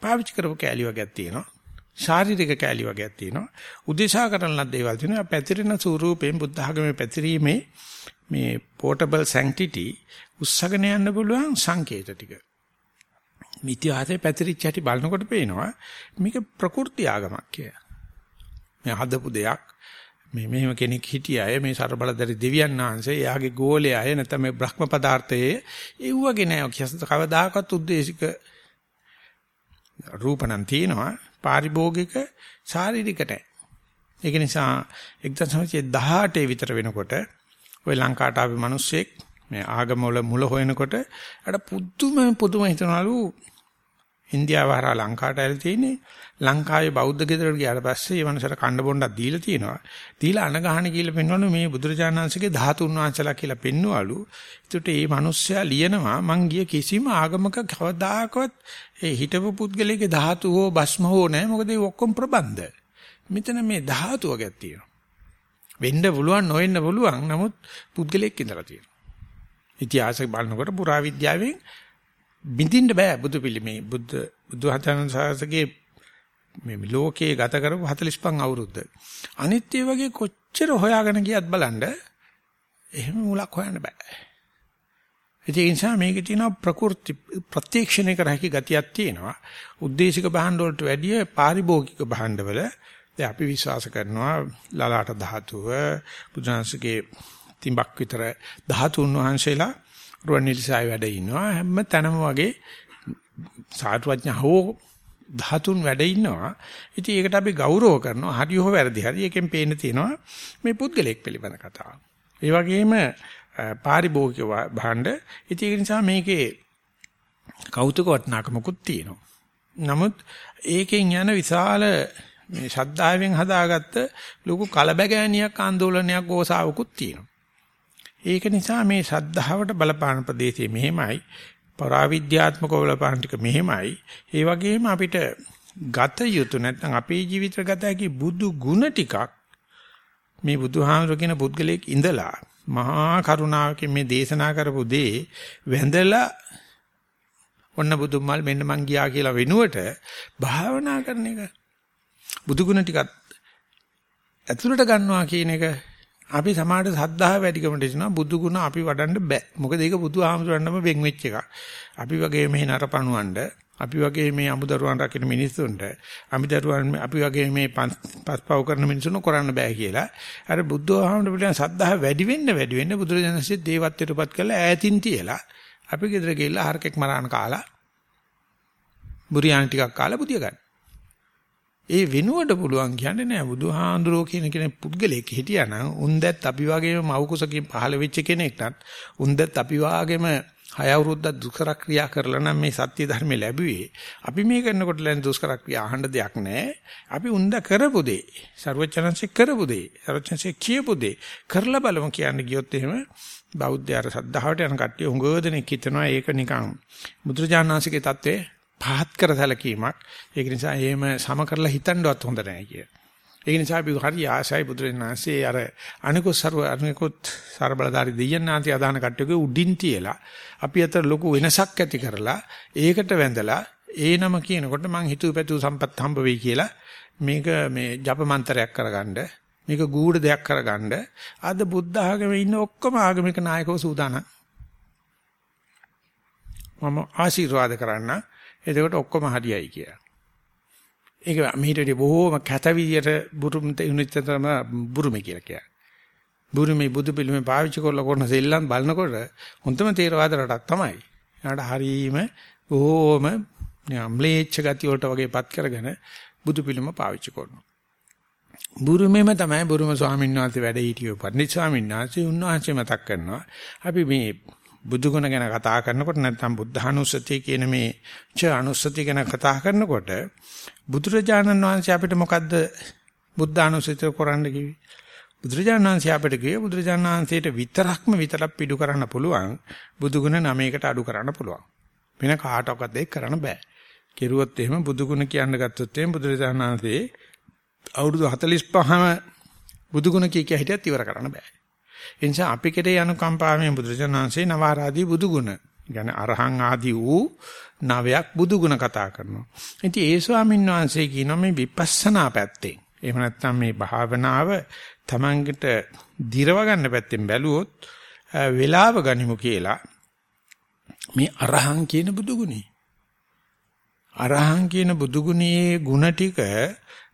පාවිච්චි කරපු කෑලි වර්ගයක් තියෙනවා. ශාරීරික කෑලි වර්ගයක් තියෙනවා. උදේශා කරන ලද දේවල් තියෙනවා. පැතිරෙන ස්වරූපයෙන් බුද්ධ ආගමේ පැතිරීමේ මේ පෝටබල් සැන්ක්ටිටි උස්සගෙන යන්න පුළුවන් සංකේත ටික. ඉතිහාසයේ පැතිරිච්ච හැටි බලනකොට පේනවා මේක ප්‍රකෘති ආගමක් කියලා. මේ හදපු දෙයක් මේ මෙහෙම කෙනෙක් හිටියාය මේ ਸਰබලදරි දෙවියන් වහන්සේ එයාගේ ගෝලයාය නැත්නම් මේ බ්‍රහ්ම පදාර්ථයේ එව්වගේ නෑ කවදාකවත් උද්දේශික රූපණන් තියෙනවා පාරිභෝගික ශාරීරිකට. ඒක නිසා 1918 විතර වෙනකොට ওই ලංකාවට ආපු මිනිස්සෙක් මේ ආගම වල මුල හොයනකොට අර පුදුම පුදුම හිතනලු ඉන්දියාව හරහා ලංකාවට ඇවිල්ලා තියෙන්නේ ලංකාවේ බෞද්ධ ගෙදරට ගියාට පස්සේ මේ මනසට කණ්ඩ බොණ්ඩක් දීලා තියෙනවා. දීලා අනගහන කියලා පෙන්වනු මේ බුදුරජාණන්සේගේ ධාතුන් වහන්සේලා කියලා පෙන්වවලු. ඒකට මේ මිනිස්සයා ලියනවා මං ගිය කිසිම ආගමක කවදාකවත් ඒ හිටපු පුද්ගලයාගේ ධාතු හෝ භස්ම හෝ නැහැ. මොකද ඒ ඔක්කොම ප්‍රබන්ධ. මෙතන මේ ධාතු වර්ගයක් තියෙනවා. වෙන්න පුළුවන් නොවෙන්න පුළුවන්. නමුත් පුද්ගලයෙක් ඉඳලා තියෙනවා. ඉතිහාසය බලනකොට පුරාවිද්‍යාවෙන් බින්දින්න බෑ බුදු පිළිමේ බුද්ධ බුදුහතන සාසගේ මේ ලෝකයේ ගත කරපු 45 අවුරුද්ද. අනිත් ඒ වගේ කොච්චර හොයාගෙන ගියත් බලන්න එහෙම මුලක් හොයන්න බෑ. ඒ නිසා මේකේ තියෙන ප්‍රකෘති ප්‍රත්‍යක්ෂණය කර හැකි ගතියක් තියෙනවා. උද්දේශික භාණ්ඩ වලට වැඩිය පාරිභෝගික භාණ්ඩවල දැන් අපි විශ්වාස කරනවා ලලාට ධාතුව බුදුන්සේගේ තිඹක් විතර ධාතුන් වහන්සේලා රුවන්වැලිසාය වැඩ ඉන්නවා හැම තැනම වගේ සාතුවඥ හෝ ධාතුන් වැඩ ඉන්නවා. ඉතින් ඒකට අපි ගෞරව කරනවා. හරි හෝ වැරදි හරි එකෙන් පේන්න තියෙනවා මේ පුද්ගලයෙක් පිළිබඳ කතාව. ඒ වගේම පාරිභෝගික භාණ්ඩ. ඉතින් ඒ නිසා මේකේ කෞතුක වටිනාකමකුත් තියෙනවා. නමුත් ඒකෙන් යන විශාල මේ ශද්ධාවෙන් හදාගත්ත ලොකු කලබගෑනියක් ආందోලනයක් ගෝසාවකුත් තියෙනවා. ඒක නිසා මේ ශද්ධාවට බලපාන ප්‍රදේශයේ මෙහෙමයි. පරාවිද්‍යාත්මක බලපාන ටික මෙහෙමයි. ඒ වගේම අපිට ගත යුතු නැත්නම් අපේ ජීවිත ගත හැකි බුදු ගුණ ටිකක් මේ බුදුහාමර කියන පුද්ගලයෙක් ඉඳලා මහා කරුණාවකින් මේ දේශනා කරපු දේ වැඳලා ඔන්න බුදුමල් මෙන්න මං ගියා කියලා වෙනුවට භාවනා කරන එක බුදු ගුණ ටිකක් ඇතුළට ගන්නවා කියන එක අපි සමාජ සද්ධාව වැඩිකමට ඉන්නවා බුදු ගුණ අපි වඩන්න බෑ. මොකද ඒක බුදු ආමතුරන්නම වෙන් වෙච්ච එකක්. අපි වගේ මේ නරපණුවන්ඩ අපි වගේ මේ අමුදරුවන් රකින්න මිනිස්සුන්ට අමිදරුවන් අපි වගේ මේ පස්පව් කරන මිනිස්සුන් කරන්න බෑ කියලා. අර බුද්ධ ආමතුර පිළිබඳ සද්ධාව වැඩි වෙන්න වැඩි වෙන්න බුදුරජාණන්සේ දේවත්වයටපත් කළා ඈතින් තියලා අපි ගෙදර ගිහිල්ලා හරකෙක් මරාන කාලා බුරියානි ටිකක් කාලා බුදිය ගන්න. ඒ වෙනුවට පුළුවන් කියන්නේ නෑ. බුදුහාඳුරෝ කියන කෙනෙක් පුද්ගලෙක් හිටියා නම් උන්දත් අපි වගේම මවකුසකින් පහළ වෙච්ච කෙනෙක්ටත් උන්දත් අපි වගේම හය අවුරුද්දක් දුෂ්කර ක්‍රියා කරලා නම් මේ සත්‍ය ධර්ම ලැබුවේ. අපි මේ කරනකොට ලැබෙන දුෂ්කර ක්‍රියා අහන්න දෙයක් නැහැ අපි උන්ද කරපු දේ ਸਰවචනංශේ කරපු දේ ਸਰවචනංශේ කියපු දේ කරලා බලමු කියන්නේ ගියොත් එහෙම බෞද්ධ ආර සද්ධාවට යන කට්ටිය උඟෝදෙනෙක් හිතනවා ඒක නිකන් මුද්‍රජානංශිකේ தત્ත්වය පහත් කර සැලකීමක්. ඒක නිසා එහෙම සම කරලා හිතන්නවත් හොඳ නැහැ කිය. ඒ නිසා අපි හරි ආශයි බුදුරණාහි අර අනිකුත් ਸਰව අනිකුත් ਸਰබලධාරී දෙයන්නාන්ති ආදාන කට්ටියගේ උඩින් තියලා අපි අතර ලොකු වෙනසක් ඇති කරලා ඒකට වැඳලා ඒ නම කියනකොට මං හිතුව පැතුව සම්පත් හම්බ වෙයි කියලා මේක මේ ජප මන්ත්‍රයක් කරගන්න මේක ගූඪ දෙයක් කරගන්න අද බුද්ධ ආගමේ ඉන්න ඔක්කොම ආගමික නායකව සූදානම් මම ආශිර්වාද කරන්න එතකොට ඔක්කොම හරියයි කියලා ඒක මෙහිටදී බොහෝම කැත විදියට බුරුම් තෙුනිතරම බුරුමේ කියලා කියනවා. බුරුමේ බුදු පිළිමේ පාවිච්චි කරලා කරන සෙල්ලම් බලනකොට හොඳම තේරවාද රටක් තමයි. ඒකට හරීම බොහෝම ම්ලේච්ඡ ගති වලට වගේපත් කරගෙන බුදු පිළිම පාවිච්චි කරනවා. බුරුමේම තමයි බුරුම ස්වාමීන් වහන්සේ වැඩ හිටියෝ පන්දි ස්වාමීන් වහන්සේ උන්වහන්සේ මතක් කරනවා. අපි මේ බුදු ගුණ ගැන කතා කරනකොට නැත්නම් බුද්ධානුස්සතිය කියන මේ ච අනුස්සතිය ගැන කතා කරනකොට බුදුරජාණන් වහන්සේ අපිට මොකද්ද බුද්ධානුස්සතිය කරන්න කිව්වේ? බුදුරජාණන් වහන්සේ අපිට කිව්වේ බුදුරජාණන් වහන්සේට විතරක්ම විතරක් පිටු කරන්න පුළුවන් බුදු ගුණ නමයකට අඩු කරන්න පුළුවන්. වෙන කාටවත් ඒක කරන්න බෑ. කෙරුවොත් එහෙම බුදු ගුණ කියන්න ගත්තොත් එහෙම බුදුරජාණන් වහන්සේ අවුරුදු 45ම බුදු ගුණ කිය කිය හිටියත් ඉවර කරන්න බෑ. ඒ නිසා අපි කෙරේ අනුකම්පාවෙන් බුදුරජාණන් වහන්සේ නවාරාදී බුදු ගුණ يعني අරහං ආදී වූ නවයක් බුදු ගුණ කතා කරනවා. ඉතින් ඒ ස්වාමීන් වහන්සේ කියනවා මේ විපස්සනා පැත්තෙන්. එහෙම නැත්නම් මේ භාවනාව තමන්ගට දිරව ගන්න පැත්තෙන් බැලුවොත් වේලාව ගනිමු කියලා මේ අරහං කියන බුදු ගුණේ. අරහං කියන බුදු ගුණයේ ಗುಣ ටික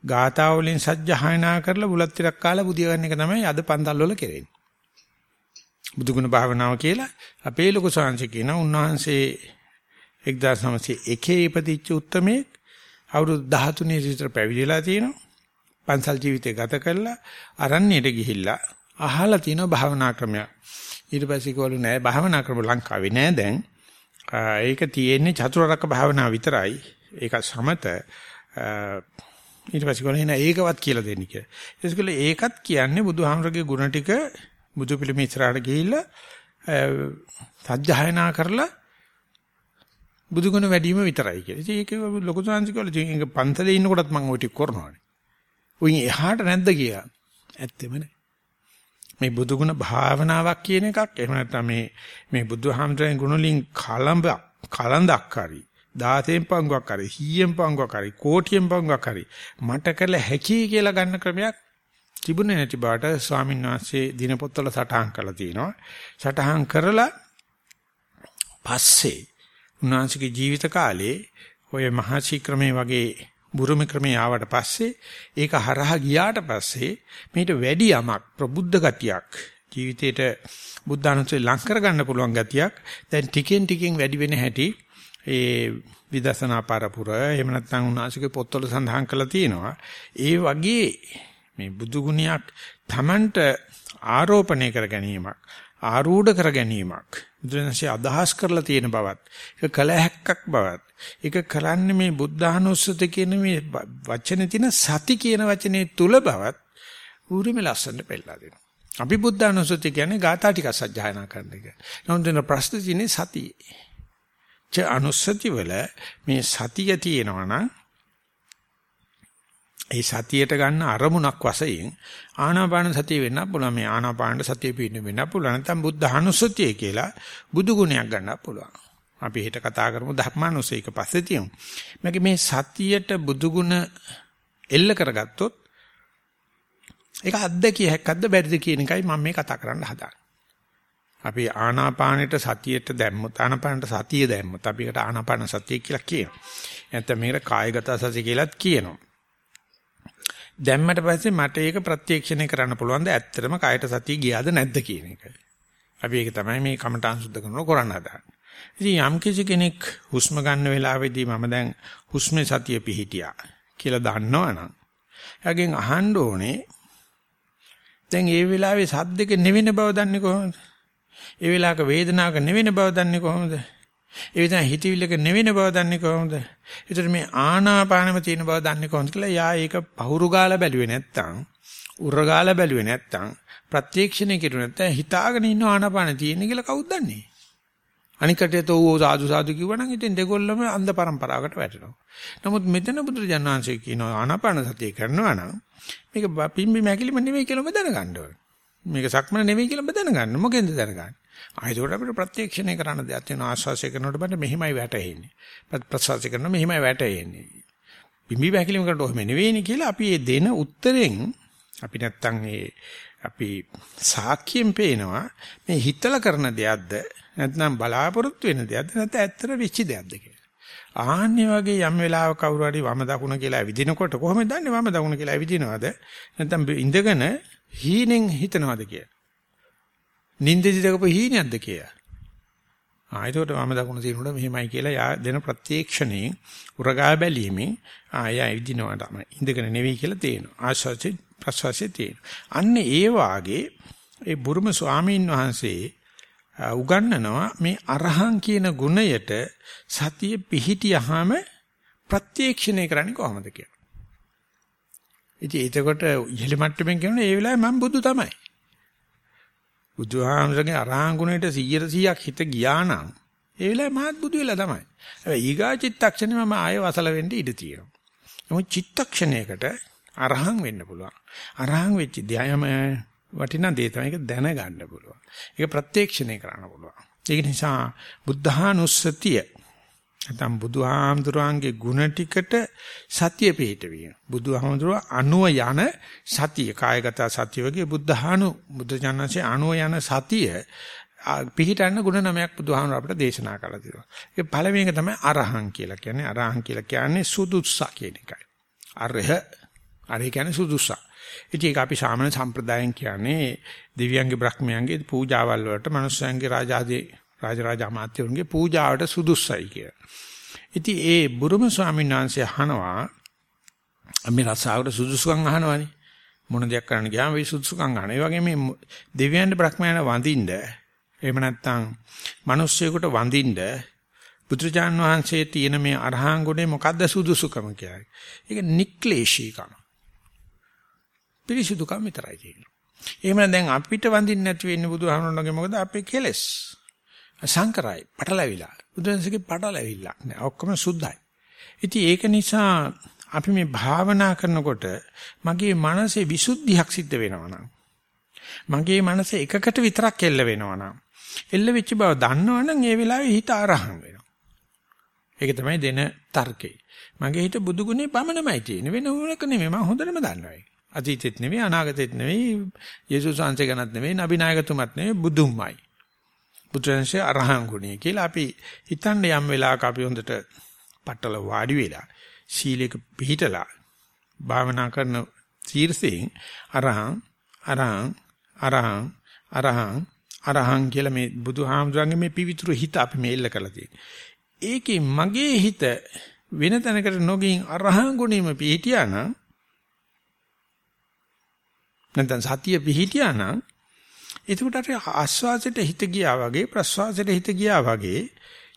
ගාථා වලින් සජ්ජහායනා කරලා බුලත් ටිකක් කාලා බුදිය ගන්න එක තමයි අද පන්තල් වල කරන්නේ. බුදුගුණ භාවනාව කියලා අපේ ලොකු ශාංශ කියන උන්වහන්සේ 1901 ඉපදිච්ච උත්තමේ අවුරුදු 13 විතර පැවිදිලා තියෙනවා. පන්සල් ජීවිතය ගත කරලා අරණ්‍යයට ගිහිල්ලා අහලා තියෙන භාවනා ක්‍රමයක්. ඊට පස්සේ කිව්වලු නෑ භාවනා ක්‍රම ලංකාවේ නෑ දැන්. ඒක තියෙන්නේ චතුරාර්යක භාවනාව විතරයි. ඒක සමත ඊට පස්සේ කිව්වලු එන ඒකවත් කියලා දෙන්න කියලා. ඒකල ඒකත් කියන්නේ බුදුහාමරගේ ගුණ ටික බුදු පිළිම ඉස්සරහට ගිහිල්ලා සත්‍යයනා කරලා බුදුගුණ වැඩිම විතරයි කියලා. ඉතින් ඒක ලොකු සංසික වල ඉතින් ඒක පන්සලේ ඉන්නකොටත් මම ওই ටික කරනවානේ. උන් එහාට නැද්ද කියලා. ඇත්තෙම නෑ. මේ බුදුගුණ භාවනාවක් කියන එකක් එහෙම නැත්නම් මේ මේ බුදුහාමරෙන් ගුණලින් කලඹ කලඳක් හරි 16න් පංගුවක් හරි 100න් පංගුවක් හරි කෝටියෙන් පංගුවක් හරි මට කළ හැකි කියලා ගන්න ක්‍රමයක් තිබුණේ නැති බාට ස්වාමීන් වහන්සේ දිනපොත්වල සටහන් කරලා තිනවා. සටහන් කරලා පස්සේ උන්වහන්සේගේ ජීවිත කාලේ ඔය මහසි ක්‍රමේ වගේ බුරුම ක්‍රමේ ආවට පස්සේ ඒක හරහා ගියාට පස්සේ මේට වැඩි යමක් ප්‍රබුද්ධ ගතියක් ජීවිතේට බුද්ධානුස්සතිය ලං කරගන්න පුළුවන් ගතියක් දැන් ටිකෙන් ටිකෙන් වැඩි වෙන හැටි ඒ විදර්ශනා පරපුර එහෙම නැත්නම් උන්වහන්සේගේ පොත්වල සඳහන් කරලා තියෙනවා ඒ වගේ මේ බුදු ගුණයක් Tamanට ආරෝපණය කර ගැනීමක් ආරූඪ කර ගැනීමක් බුදුරජාණන්සේ අදහස් කරලා තියෙන බවත් ඒක කල හැක්කක් බවත් ඒක කරන්නේ මේ බුද්ධානුස්සති කියන මේ වචනේ තියෙන සති කියන වචනේ තුල බවත් ඌරිම ලස්සනට පෙන්නලා දෙනවා. අපි බුද්ධානුස්සති කියන්නේ ගාථා ටික සජ්ජායනා කරන එක. නමුත් වෙන ප්‍රශ්න තියෙන්නේ සතියේ. ච අනුස්සති වල මේ සතිය තියෙනවා නම් ඒ සතියට ගන්න අරමුණක් වශයෙන් ආනාපාන සතිය වෙන්න පුළුවන්. මේ ආනාපාන සතිය පින්න වෙන්න පුළුවන්. නැත්නම් බුද්ධ අනුස්සතිය කියලා බුදු ගුණයක් ගන්න පුළුවන්. අපි හෙට කතා කරමු ධර්මානුසයක පස්සේ තියමු. මේක මේ සතියට බුදු ගුණ එල්ල කරගත්තොත් ඒක අද්දකිය හැක්කක්ද බැරිද කියන එකයි මම මේ කතා කරන්න හදාන්නේ අපි ආනාපානෙට සතියට දැම්මොත් ආනාපානට සතිය දැම්මොත් අපි ඒකට ආනාපාන සතිය කියලා කියනවා. නැත්නම් මේකට කායගත සතිය කියලාත් කියනවා. දැම්මට පස්සේ මට ඒක ප්‍රත්‍යක්ෂණය කරන්න පුළුවන් ද ඇත්තටම කායට සතිය ගියාද නැද්ද කියන එක. අපි ඒක තමයි මේ කමඨාන් සුද්ධ කරනකොට කරන්න හදාන්නේ. ඉතින් යම් කිසි කෙනෙක් හුස්ම ගන්න වෙලාවේදී මම දැන් හුස්මේ සතිය පිහිටියා කියලා දන්නවනම් එයාගෙන් අහන්න ඕනේ දැන් ඒ වෙලාවේ සද්දක නෙවෙන බව දන්නේ කොහොමද? ඒ වෙලාවක වේදනාවක නෙවෙන බව දන්නේ කොහොමද? ඒ විදිහ හිතවිල්ලක නෙවෙන බව දන්නේ කොහොමද? ඒතර මේ ආනාපානෙම තියෙන බව දන්නේ කොහොමද කියලා යා ඒක පහුරු ගාලා බැලුවේ නැත්තම් උර ගාලා බැලුවේ නැත්තම් ප්‍රත්‍යක්ෂණය කෙරුවේ නැත්තම් හිතාගෙන ඉන්න ආනාපාන තියෙන කියලා කවුද දන්නේ? අනිකට තෝ සාදු සාදු කිව්වනම් ඉතින් දෙගොල්ලම අන්ධ પરම්පරාවකට වැටෙනවා. නමුත් මෙතන බුදුරජාණන් වහන්සේ කියනවා ආනාපාන සතිය කරනවා නම් මේක පිම්බි මැකිලිම නෙවෙයි කියලා ඔබ දැනගන්න ඕනේ. මේක සක්මන නෙවෙයි කියලා ඔබ දැනගන්න. මොකෙන්ද දැනගන්නේ? ආයතෝට අපිට ප්‍රත්‍යක්ෂණය කරන්න දෙයක් තියෙනවා. ආස්වාසය කරනකොට බන්න මෙහිමයි වැටෙන්නේ. ප්‍රසවාසය කරනකොට මෙහිමයි වැටෙන්නේ. පිම්බි මැකිලිම කරනකොට ඔහෙම නෙවෙයිනේ කියලා අපි මේ දෙන උත්තරෙන් අපි නැත්තම් ඒ අපි සාක්කියෙන් පේනවා මේ හිතලා කරන දෙයක්ද නැත්නම් බලාපොරොත්තු වෙන දෙයක්ද නැත්නම් ඇත්තට වෙච්ච දෙයක්ද කියලා. ආන්නේ වගේ යම් වෙලාවක කවුරු හරි වම දකුණ කියලා ඇවිදිනකොට කොහොමද දන්නේ වම දකුණ කියලා ඇවිදිනවද නැත්නම් ඉඳගෙන හීනෙන් හිතනවද කියලා. නින්දෙදි දකපු හීනයක්ද කියලා. ආයතෝට වම දකුණ තියෙනකොට මෙහෙමයි කියලා යා දෙන ප්‍රත්‍යක්ෂණයෙන් උරගා බැලීමෙන් ආය ඇවිදිනවා තමයි. ඉඳගෙන නෙවෙයි කියලා තේනවා. ආශාසෙ ප්‍රසවාසෙ තේනවා. අන්න ඒ වාගේ ඒ බුරුම ස්වාමීන් වහන්සේ උගන්වනවා මේ අරහං කියන ගුණයට සතිය පිහිටියාම ප්‍රත්‍යක්ෂණය කරන්නේ කොහොමද කියලා. ඉතින් එතකොට ඉහළ මට්ටමින් කියනවා ඒ වෙලාවේ මම බුදු තමයි. බුදුහාමරගේ අරහං ගුණයට 100%ක් හිත ගියා නම් ඒ වෙලාවේ මාත් බුදු වෙලා තමයි. හැබැයි ඊගා චිත්තක්ෂණය මම ආයෙ වසල වෙන්න ඉඩ තියෙනවා. නමුත් චිත්තක්ෂණයකට අරහං වෙන්න පුළුවන්. අරහං වෙච්ච ධ්‍යායම වටිනා දේ තමයි ඒක දැනගන්න පුළුවන්. ඒක ප්‍රත්‍යක්ෂණය කරන්න පුළුවන්. ඒක නිසා බුද්ධානුස්සතිය නැත්නම් බුදුහාමුදුරන්ගේ ගුණ ටිකට සතිය පිටවීම. බුදුහාමුදුර අනුව යන සතිය කායගත සතිය වගේ බුද්ධහානු බුදුජානසේ අනුව යන සතිය පිහිටන්න ගුණ නමයක් බුදුහාමුදුර අපිට දේශනා කළා තියෙනවා. ඒක පළවෙනි එක තමයි අරහං කියලා කියන්නේ. අරහං කියලා කියන්නේ සුදුස්සා කියන එකයි. අරහ අරහ කියන්නේ සුදුස්සා. ඉතින් ඒක අපි සාමාන්‍ය සම්ප්‍රදායෙන් කියන්නේ දිව්‍යංගේ බ්‍රහ්මයන්ගේ පූජාවල් වලට මනුස්සයන්ගේ රාජාදී රාජරාජ අමාත්‍යවරුන්ගේ පූජාවට සුදුස්සයි කියලා. ඉතින් ඒ බුරුම ස්වාමීන් වහන්සේ අහනවා අපි රසාවට සුදුසුකම් අහනවනේ. මොන දෙයක් කරන්න ගියාම මේ සුදුසුකම් අහන. ඒ වගේ මේ දෙවියන් බ්‍රහ්මයන් වඳින්න එහෙම නැත්නම් මිනිස්සුයෙකුට වඳින්න බුදුරජාන් වහන්සේ තියෙන මේ අරහං ගුණේ මොකද්ද සුදුසුකම කියලා. ඒක නික්ලේශීකම. පිරිසිදුකම් විතරයි තියෙන්නේ. එහෙම දැන් අපිට වඳින්න නැති වෙන්නේ බුදුහාමුදුරන්ගේ මොකද අපේ කෙලෙස්. සංකරයි, පටලැවිලා. බුදුන්සේගේ පටලැවිලා නෑ. ඔක්කොම සුද්ධයි. ඉතින් ඒක නිසා අපි මේ භාවනා කරනකොට මගේ මනසේ විසුද්ධියක් සිද්ධ වෙනවා නම් මගේ මනස එකකට විතරක් එල්ල වෙනවා නම් එල්ල වෙච්ච බව දන්නවනම් ඒ වෙලාවේ හිත ආරහං වෙනවා. ඒක තමයි දෙන තර්කේ. මගේ හිත බුදුගුණේ පමණමයි තියෙන්නේ වෙන ඕනක නෙමෙයි මම හොඳටම දන්නවා ඒක. අතීතෙත් නෙවෙයි අනාගතෙත් නෙවෙයි යේසුස් වහන්සේ ගැනත් නෙවෙයි නබි නායකතුමත් නෙවෙයි බුදුන්මයි. බුදුරජාණන්සේ අරහං ගුණය කියලා අපි හිතන්න යම් වෙලාවක අපි හොඳට පట్టල වාඩි වෙලා සීලයක පිළිහිටලා භාවනා කරන තීර්ථයෙන් අරහං අරහං අරහං අරහං අරහං කියලා මේ බුදුහාමුදුරන්ගේ මේ පිවිතුරු හිත අපි මේල්ල කරලා තියෙනවා. ඒකේ මගේ හිත වෙන තැනකට නොගින් අරහං ගුණෙම පිහිටියා නම් නැත්නම් සතිය පිහිටියා නම් එතකොට අර ආස්වාසයට හිත ගියා වගේ ප්‍රස්වාසයට හිත ගියා වගේ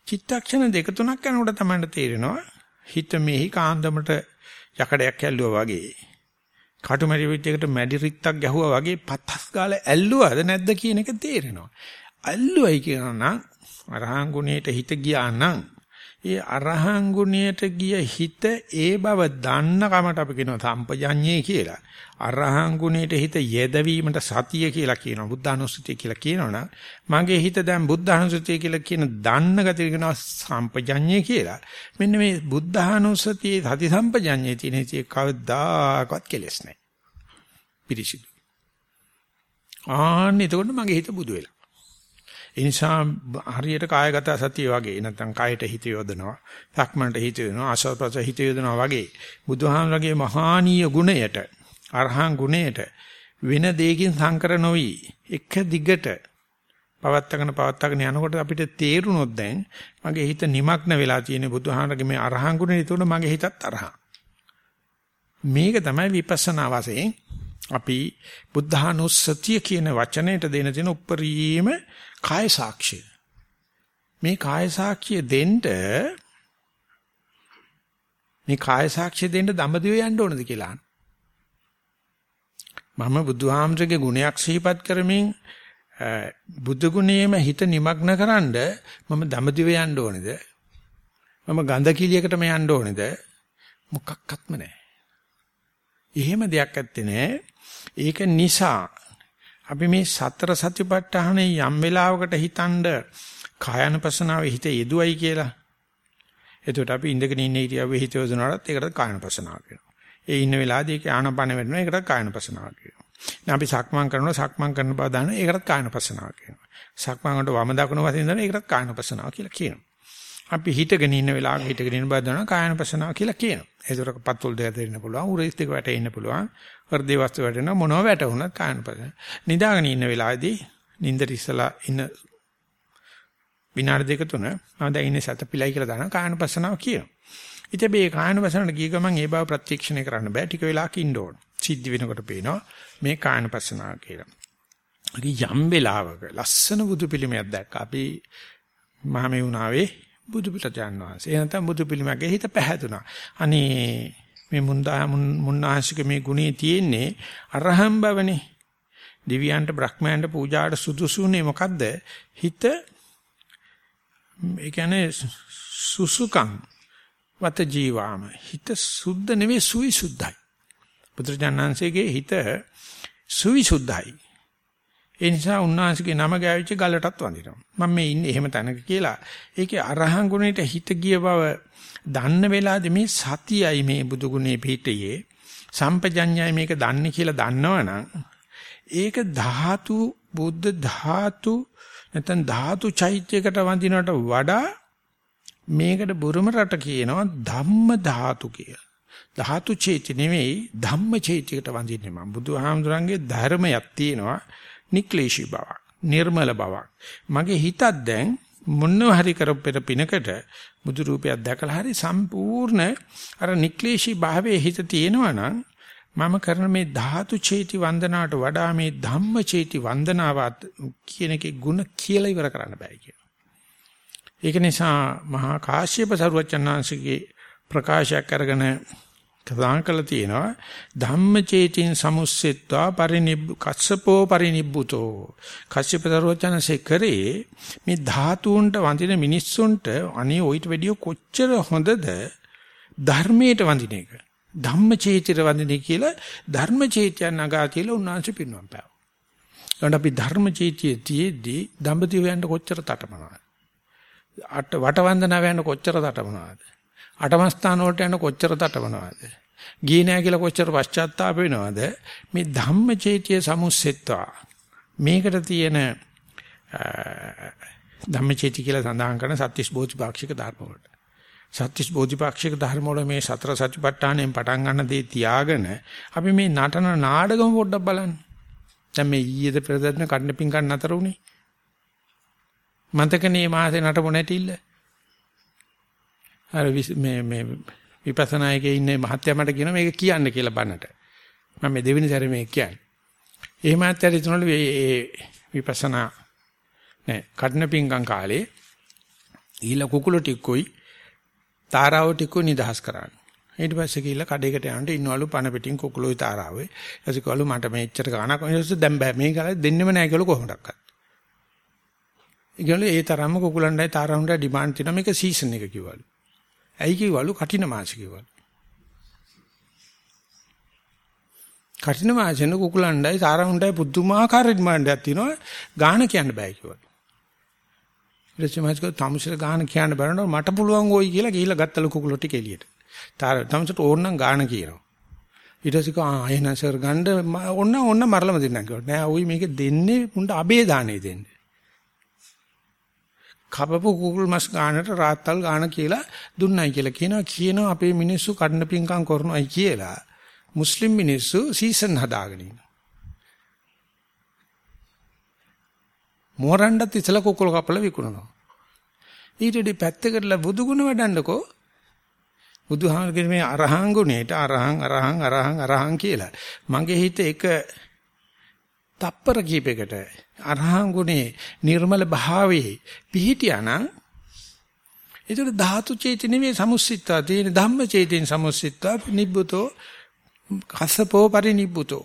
චිත්තක්ෂණ දෙක තුනක් යනකොට තමයි තේරෙනවා හිත මෙහි කාන්දමට යකඩයක් ඇල්ලුවා වගේ. කටුමැරි විදිහකට මැඩි රිත්තක් ගැහුවා වගේ පතස් ගාලා ඇල්ලුවාද නැද්ද කියන එක තේරෙනවා. ඇල්ලුවයි කියනවා නම් අරහං ගුණයට හිත ගියා නම් ඒ අරහං ගුණයට ගිය හිත ඒ බව දන්න කමට අපි කියනවා සම්පජඤ්ඤේ කියලා. අරහං ගුණයට හිත යෙදවීමට සතිය කියලා කියනවා. බුද්ධානුස්සතිය කියලා කියනවනම් මගේ හිත දැන් බුද්ධානුස්සතිය කියලා කියන දන්න ගතිය කියනවා සම්පජඤ්ඤේ කියලා. මෙන්න මේ බුද්ධානුස්සතියේ සති සම්පජඤ්ඤේ තියෙන ඉතින් කවදාකවත් කෙලස් නැහැ. පිරිසිදු. ආන්න එතකොට මගේ හිත බුදු වෙලා. ඒ නිසා හරියට කායගත සතිය වගේ නැත්නම් කායට හිත යොදනවා, සක්මන්ට හිත යොදනවා, ආශාපස හිත යොදනවා වගේ බුදුහාමරගේ මහානීය ගුණයට, අරහං ගුණයට වෙන දෙයකින් සංකර නොවි එක දිගට පවත්තගෙන පවත්තගෙන යනකොට අපිට තේරුණොත් දැන් මගේ හිත නිමග්න වෙලා තියෙන බුදුහාමරගේ මේ අරහං ගුණය ඒතකොට මගේ හිතත් අරහං. මේක තමයි විපස්සනා වශයෙන් අපි බුද්ධානුස්සතිය කියන වචනයට දෙන දෙන උප්පරීම කාය සාක්ෂිය. මේ කාය සාක්ෂිය දෙන්න මේ කාය සාක්ෂිය දෙන්න දඹදිව යන්න ඕනද කියලා. මම බුදුහාමරගේ ගුණයක් සිහිපත් කරමින් බුදු ගුණයේම හිත নিমগ্ন කරන්ඩ මම දඹදිව යන්න ඕනේද? මම ගඳ කිලියකටම යන්න ඕනේද? මොකක්වත්ම නැහැ. එහෙම දෙයක් ඇත්තේ නැහැ. ඒක නිසා අපි මේ සතර සතිපට්ඨානේ යම් වෙලාවකට හිතනද කායanusasanaවේ හිත යෙදුවයි කියලා. එතකොට අපි ඉඳගෙන ඉන්න ඉරියව්වේ හිත යොදනවාට ඒකට කායanusasanaව කියනවා. ඒ ඉන්න වෙලාවදී ඒක ආනපන වෙනවා ඒකට කායanusasanaව කියනවා. දැන් අපි සක්මන් කරනවා සක්මන් කරන බව දාන ඒකටත් කායanusasanaව කියනවා. සක්මන් වලට වම දකුණ වශයෙන් දාන ඒකටත් කායanusasanaව කියලා කියනවා. අපි හිතගෙන ඉන්න වෙලාවක හිතගෙන ඉන්න බව දාන කායanusasanaව කියලා කියනවා. ඒතරක පත්තුල් දෙක දෙන්න පුළුවන්, උරේස් දෙක වැටෙන්න පුළුවන්, හෘදේ වස්තු වැටෙනවා මොනව වැටුණත් කායනුපස්සන. නිදාගෙන ඉන්න වෙලාවේදී නින්දට ඉස්සලා ඉන්න විනාඩි දෙක තුන මම දැන් ඉන්නේ සතපිලයි කියලා දාන කායනුපස්සනාව කියනවා. ඉතින් මේ කායනුපස්සනට ගිය ගමන් ඒ බව ප්‍රත්‍යක්ෂණය කරන්න බෑ ටික වෙලාවක් ඉන්න ඕන. සිද්ධ වෙනකොට පේනවා මේ කායනුපස්සනාව කියලා. යම් වෙලාවක ලස්සන බුදු පිළිමයක් දැක්ක අපි මහමෙවුනාවේ බුදු පිටට යනවා. ඒ නැත්නම් බුදු පිළිමයක හිත පැහැදුනා. අනේ මේ මුන්දා මුන්නාංශික මේ ගුණේ තියෙන්නේ අරහම් බවනේ. දිව්‍යයන්ට බ්‍රහ්මයන්ට පූජාට සුදුසුනේ මොකද්ද? හිත ඒ කියන්නේ සුසුකම් වත ජීවාම හිත සුද්ධ නෙවෙයි සුවිසුද්ධයි. බුදුරජාණන්සේගේ හිත සුවිසුද්ධයි. ඒ නිසා උන්වහන්සේගේ නම ගෑවිච්ච ගලටත් වඳිනවා. මම මේ ඉන්නේ එහෙම තැනක කියලා. ඒකේ අරහන් ගුණයට හිත ගිය බව දන්න වෙලාවේදී මේ සතියයි මේ බුදු ගුණේ පිටියේ සම්පජඤ්ඤයයි මේක දන්නේ කියලා දන්නවනම් ඒක ධාතු බුද්ධ ධාතු නැත්නම් ධාතු චෛත්‍යයකට වඳිනවට වඩා මේකට බුරුම රට කියනවා ධම්ම ධාතු කියලා. ධාතු චේති නෙවෙයි ධම්ම චේතියකට වඳින්නේ මම. බුදුහාමුදුරන්ගේ ධර්මයක් තියෙනවා නික්ලේශී බවක්, නිර්මල බවක්. මගේ හිතත් දැන් මොනව හරි කරපෙර පිනකට බුදු රූපයක් දැකලා හරි සම්පූර්ණ අර නික්ලේශී භාවයේ හිත තියෙනවා නම් මම කරන මේ ධාතු චේති වන්දනාවට වඩා මේ ධම්ම චේති වන්දනාවත් කියන එකේ ಗುಣ කියලා ඉවර කරන්න බෑ කියලා. ඒක නිසා මහා කාශ්‍යප සරුවචනාංශගේ ප්‍රකාශයක් අරගෙන කතා කරලා තියෙනවා ධම්මචේතින් සමුස්සෙත්වා පරිනිබ්බ කස්සපෝ පරිනිබ්බුතෝ කස්සප සරුවචනසේ කරේ මේ ධාතුන්ට වඳින මිනිස්සුන්ට අනේ ඔయిత වැඩිය කොච්චර හොඳද ධර්මයට වඳින එක ධම්මචේතිර වඳින කියලා ධර්මචේතිය නගා කියලා උන්වහන්සේ පින්නම් පාව. එතකොට අපි ධර්මචේතිය තියේදී දඹදිව යන්න කොච්චර තටමනවද? අට වටවන්දනාව යන කොච්චර තටමනවද? අටමස්ථාන වලට යන කොච්චර තටමනවද? ගියේ නැහැ කියලා කොච්චර පශ්චාත්තාප වෙනවද? මේ ධම්මචේතිය සමුස්සෙත්වා මේකට තියෙන ධම්මචේති කියලා සඳහන් කරන සත්‍තිස් බෝධිපාක්ෂික ධර්ම වලට. සත්‍තිස් බෝධිපාක්ෂික ධර්ම වල මේ සතර සතිපට්ඨානයෙන් පටන් ගන්න දේ තියාගෙන අපි මේ නටන නාඩගම පොඩ්ඩක් බලන්න. දැන් මේ ඊයේද පෙරදැන කඩන පිංකන් නතර උනේ. මතකනේ මාසේ නටපො නැටිල්ල. අර මේ මේ විපස්සනා එකේ ඉන්නේ මහත්ය මට කියන මේක කියන්න කියලා බන්නට. මම මේ දෙවෙනි සැරේ මේක කියන්නේ. ඒ මහත්යට ඉතනවලු මේ විපස්සනා නෑ කඩන පිංගම් කාලේ ඊළ කුකුළු ටිකුයි තාරාව ටිකුයි නිදහස් කරන්න. ඊට පස්සේ ගිහිල්ලා කඩේකට යනට ඉන්නවලු පණ පිටින් කුකුළුයි තාරාවේ. ඊටසිකවලු මට මෙච්චර ගානක් ඊට දැන් බෑ මේ කාලේ දෙන්නෙම නෑ කියලා කොහොමඩක්වත්. ඒගොල්ලෝ ඒ තරම්ම කුකුලන්ඩයි තාරාවුන්ට ඩිමාන්ඩ් තියෙනවා මේක සීසන් එක කිව්වලු. ඇයි කිව්වලු කටින මාස කිව්වලු. කටින මාසෙන කුකුලන්ඩයි තාරාවුන්ටයි පුදුමාකාර ඩිමාන්ඩ් එකක් තියෙනවා ගාන කියන්න බෑ කිව්වලු. ඊට පස්සේ මාස්ක තමුසෙල ගාන කියන්න බැරනකොට මට පුළුවන් ඕයි කියලා ගිහිල්ලා ගත්තලු කුකුලෝ ටික එළියට. තාර තමුසට ඕනනම් ගාන කියනවා. ඊට පස්සේ කා ආයෙන සර් ගන්න ඕන්න ඕන්න මරලම දෙන්නම් කිව්වා. නෑ ওই මේක දෙන්නේ මුන්ට අබේ දානේ දෙන්නේ. කපපු කුකුල් මස් ගානට රාත්තල් ගාන කියලා දුන්නයි කියලා කියනවා. කියනවා අපේ මිනිස්සු කඩන පිංකම් කරනවායි කියලා. මුස්ලිම් මිනිස්සු සීසන් හදාගෙන ඉන්නවා. මෝරණ්ඩත් ඉතල කුකුල් කපලා විකුණනවා. ඊටදී පැත්තකටලා බුදුගුණ වඩන්නකෝ. බුදුහාමරගේ මේ අරහං ගුණේට අරහං අරහං අරහං අරහං කියලා. මගේ හිත එක තප්පර කීපයකට අරහං ගුණේ නිර්මල භාවයේ පිහිටියානම් ඒතර ධාතු චේතනෙමේ සමුස්සිතා තියෙන ධම්ම චේතෙන් සමුස්සිතා නිබ්බුතෝ කස්සපෝ පරිනිබ්බුතෝ.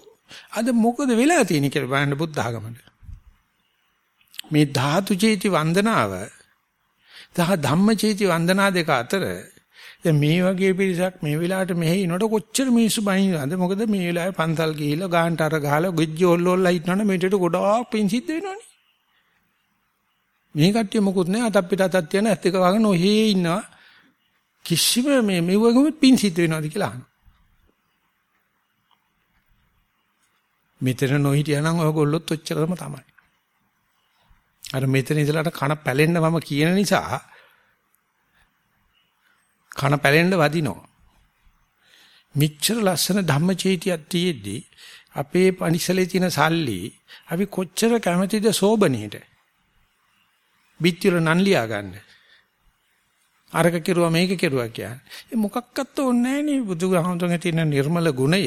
අද මොකද වෙලා තියෙන්නේ කියලා බලන්න බුද්ධ ආගමට. මේ ධාතු චේති වන්දනාව සහ ධම්ම චේති වන්දනා දෙක අතර දැන් මේ වගේ පිරිසක් මේ වෙලාවට මෙහෙ ඉනකොට කොච්චර මිනිස්සු බයිනවද මොකද මේ වෙලාවේ පන්සල් ගිහිල්ලා ගාන්ට අර ගහලා ගොජ්ජි ඔල්ලෝල්ලා හිටනවනේ මේකට ගොඩාක් පින් සිද්ධ වෙනවනේ. මේ කට්ටිය මොකුත් නැහැ. අතක් පිට අතක් තියන ඇත්ත එක වගේ නොහේ ඉන්නවා. කිසිම මේ මේ වගේම පින් සිද්ධ වෙනවද කියලා අහනවා මෙතන නොහිටියානම් ඔයගොල්ලොත් ඔච්චරම තමයි. අර මෙතන ඉඳලාට කන පැලෙන්න මම කියන නිසා කන පැලෙන්න වදිනවා. මිච්ඡර ලස්සන ධම්මචේතියක් තියෙද්දී අපේ පනිසලේ තියෙන සල්ලි අපි කොච්චර කැමතිද සෝබනේට. බිත්තිර නන් ලියා ගන්න. අරක කෙරුවා මේක කෙරුවා කියන්නේ. ඒ මොකක්වත් ඕනේ නැහැ නේ බුදුහාමුදුරන්ගේ තියෙන නිර්මල ගුණය,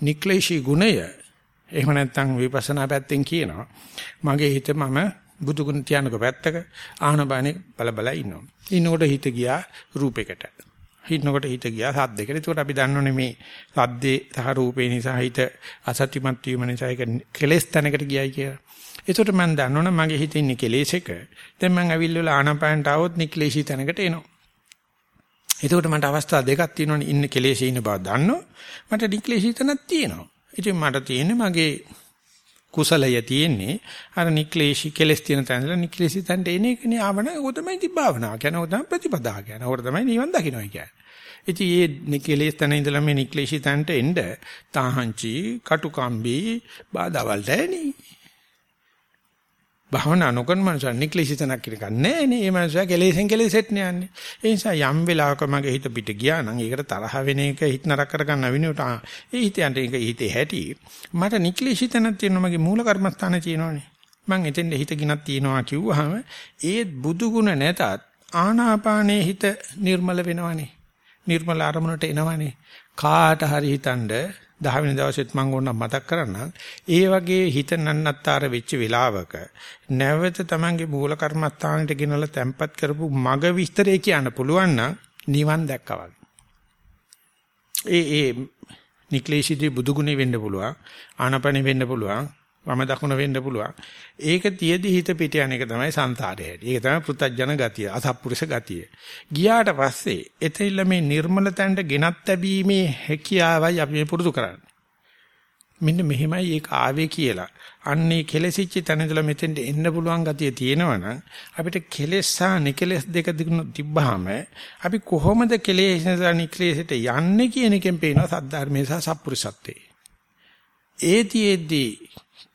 නික්ලේශී ගුණය. එහෙම නැත්නම් විපස්සනා පැත්තෙන් කියනවා. මගේ හිත මම බුදු ගුණ තියනක පැත්තක ආහනබානේ බල බල ඉන්නවා. ඉන්නකොට හිත ගියා රූපයකට. හිටනකොට හිත ගියා සද්දයකට. ඒකට අපි දන්නෝනේ මේ සද්දේ සහ රූපේ නිසා හිත අසත්‍යමත් වීම නිසා ඒක කෙලෙස් තැනකට ගියයි කියලා. ඒකට මම දන්නවනේ මගේ හිතේ ඉන්නේ කෙලෙස් එක. දැන් මම ඇවිල්ලා ආනපානට આવොත් නික්ලේශී තැනකට එනවා. එතකොට මට අවස්ථා දෙකක් තියෙනවනේ ඉන්න කෙලෙසේ ඉන්න බව දන්නෝ. මට නික්ලේශී තැනක් තියෙනවා. ඉතින් මට තියෙන්නේ මගේ කුසලය තියෙන්නේ අර නික්ලේශී කෙලස් තියෙන තැනල නික්ලේශී තැනට එන එකනේ ආවන ඒක තමයි තිබ්බාවනා කියන එක තමයි ප්‍රතිපදා කියන. ඒක තමයි නිවන් දකින්නයි කියන්නේ. ඉතින් මේ නික්ලේශ තැන ඉඳලා මේ නික්ලේශී තැනට එන්න තාහංචි කටුකම්බි බාධාවල් දැනේ. භවනා නොකරන මනුස්සයා නික්ලිසිතනක් කියලා නැහැ නේ. ඒ මනුස්සයා කෙලෙසෙන් කෙලෙසෙත් නෑන්නේ. ඒ නිසා යම් වෙලාවක මගේ හිත පිට ගියා නම් ඒකට තරහ වෙන එක හිත නරක කරගන්න විනුවට ඒ හිතයන්ට ඒක හිතේ හැටි. මට නික්ලිසිතනක් තියෙනවා මගේ මූල කර්මස්ථානේ තියෙනවානේ. මං එතෙන්ද හිත ගිනක් තියෙනවා කිව්වහම ඒත් බුදු ගුණ නැතත් ආනාපානයේ හිත නිර්මල වෙනවනේ. නිර්මල අරමුණට එනවනේ. කාට හරි හිතන්නේ 10 වෙනි දවසෙත් මම ඕනම් මතක් කරන්නම්. ඒ වගේ හිත නන්නත්තර වෙච්ච වෙලාවක නැවත Tamange මූල කර්මස්ථානෙට ගෙනලා තැම්පත් කරපු මග විස්තරය කියන්න පුළුවන් නම් නිවන් දැක්කා වගේ. ඒ ඒ නික්ලේශීදී බුදුගුණේ වෙන්න පුළුවන් ආනපනෙ වෙන්න පුළුවන් වම දකුණ වෙන්න පුළුවන්. ඒක තියේදී හිත පිට යන එක තමයි සංසාරය හැටි. ඒක තමයි පෘථජන ගතිය, අසත්පුරුෂ ගතිය. ගියාට පස්සේ එතෙල්ල මේ නිර්මල තැනට ගෙනත් ලැබීමේ හැකියාවයි අපි මේ පුරුදු කරන්නේ. මෙන්න මෙහෙමයි ඒක ආවේ කියලා. අන්නේ කෙලෙසිච්ච තැන ඉඳලා මෙතෙන්ට එන්න පුළුවන් ගතිය තියෙනවනම් අපිට කෙලෙස් සහ නිකලෙස් දෙක තිබ්බහම අපි කොහොමද කෙලෙස් නිසා නිකලෙසට යන්නේ කියන එකෙන් පේනවා සද්ධර්මයේ සහ සත්පුරුෂත්වයේ. ඒතිෙද්දී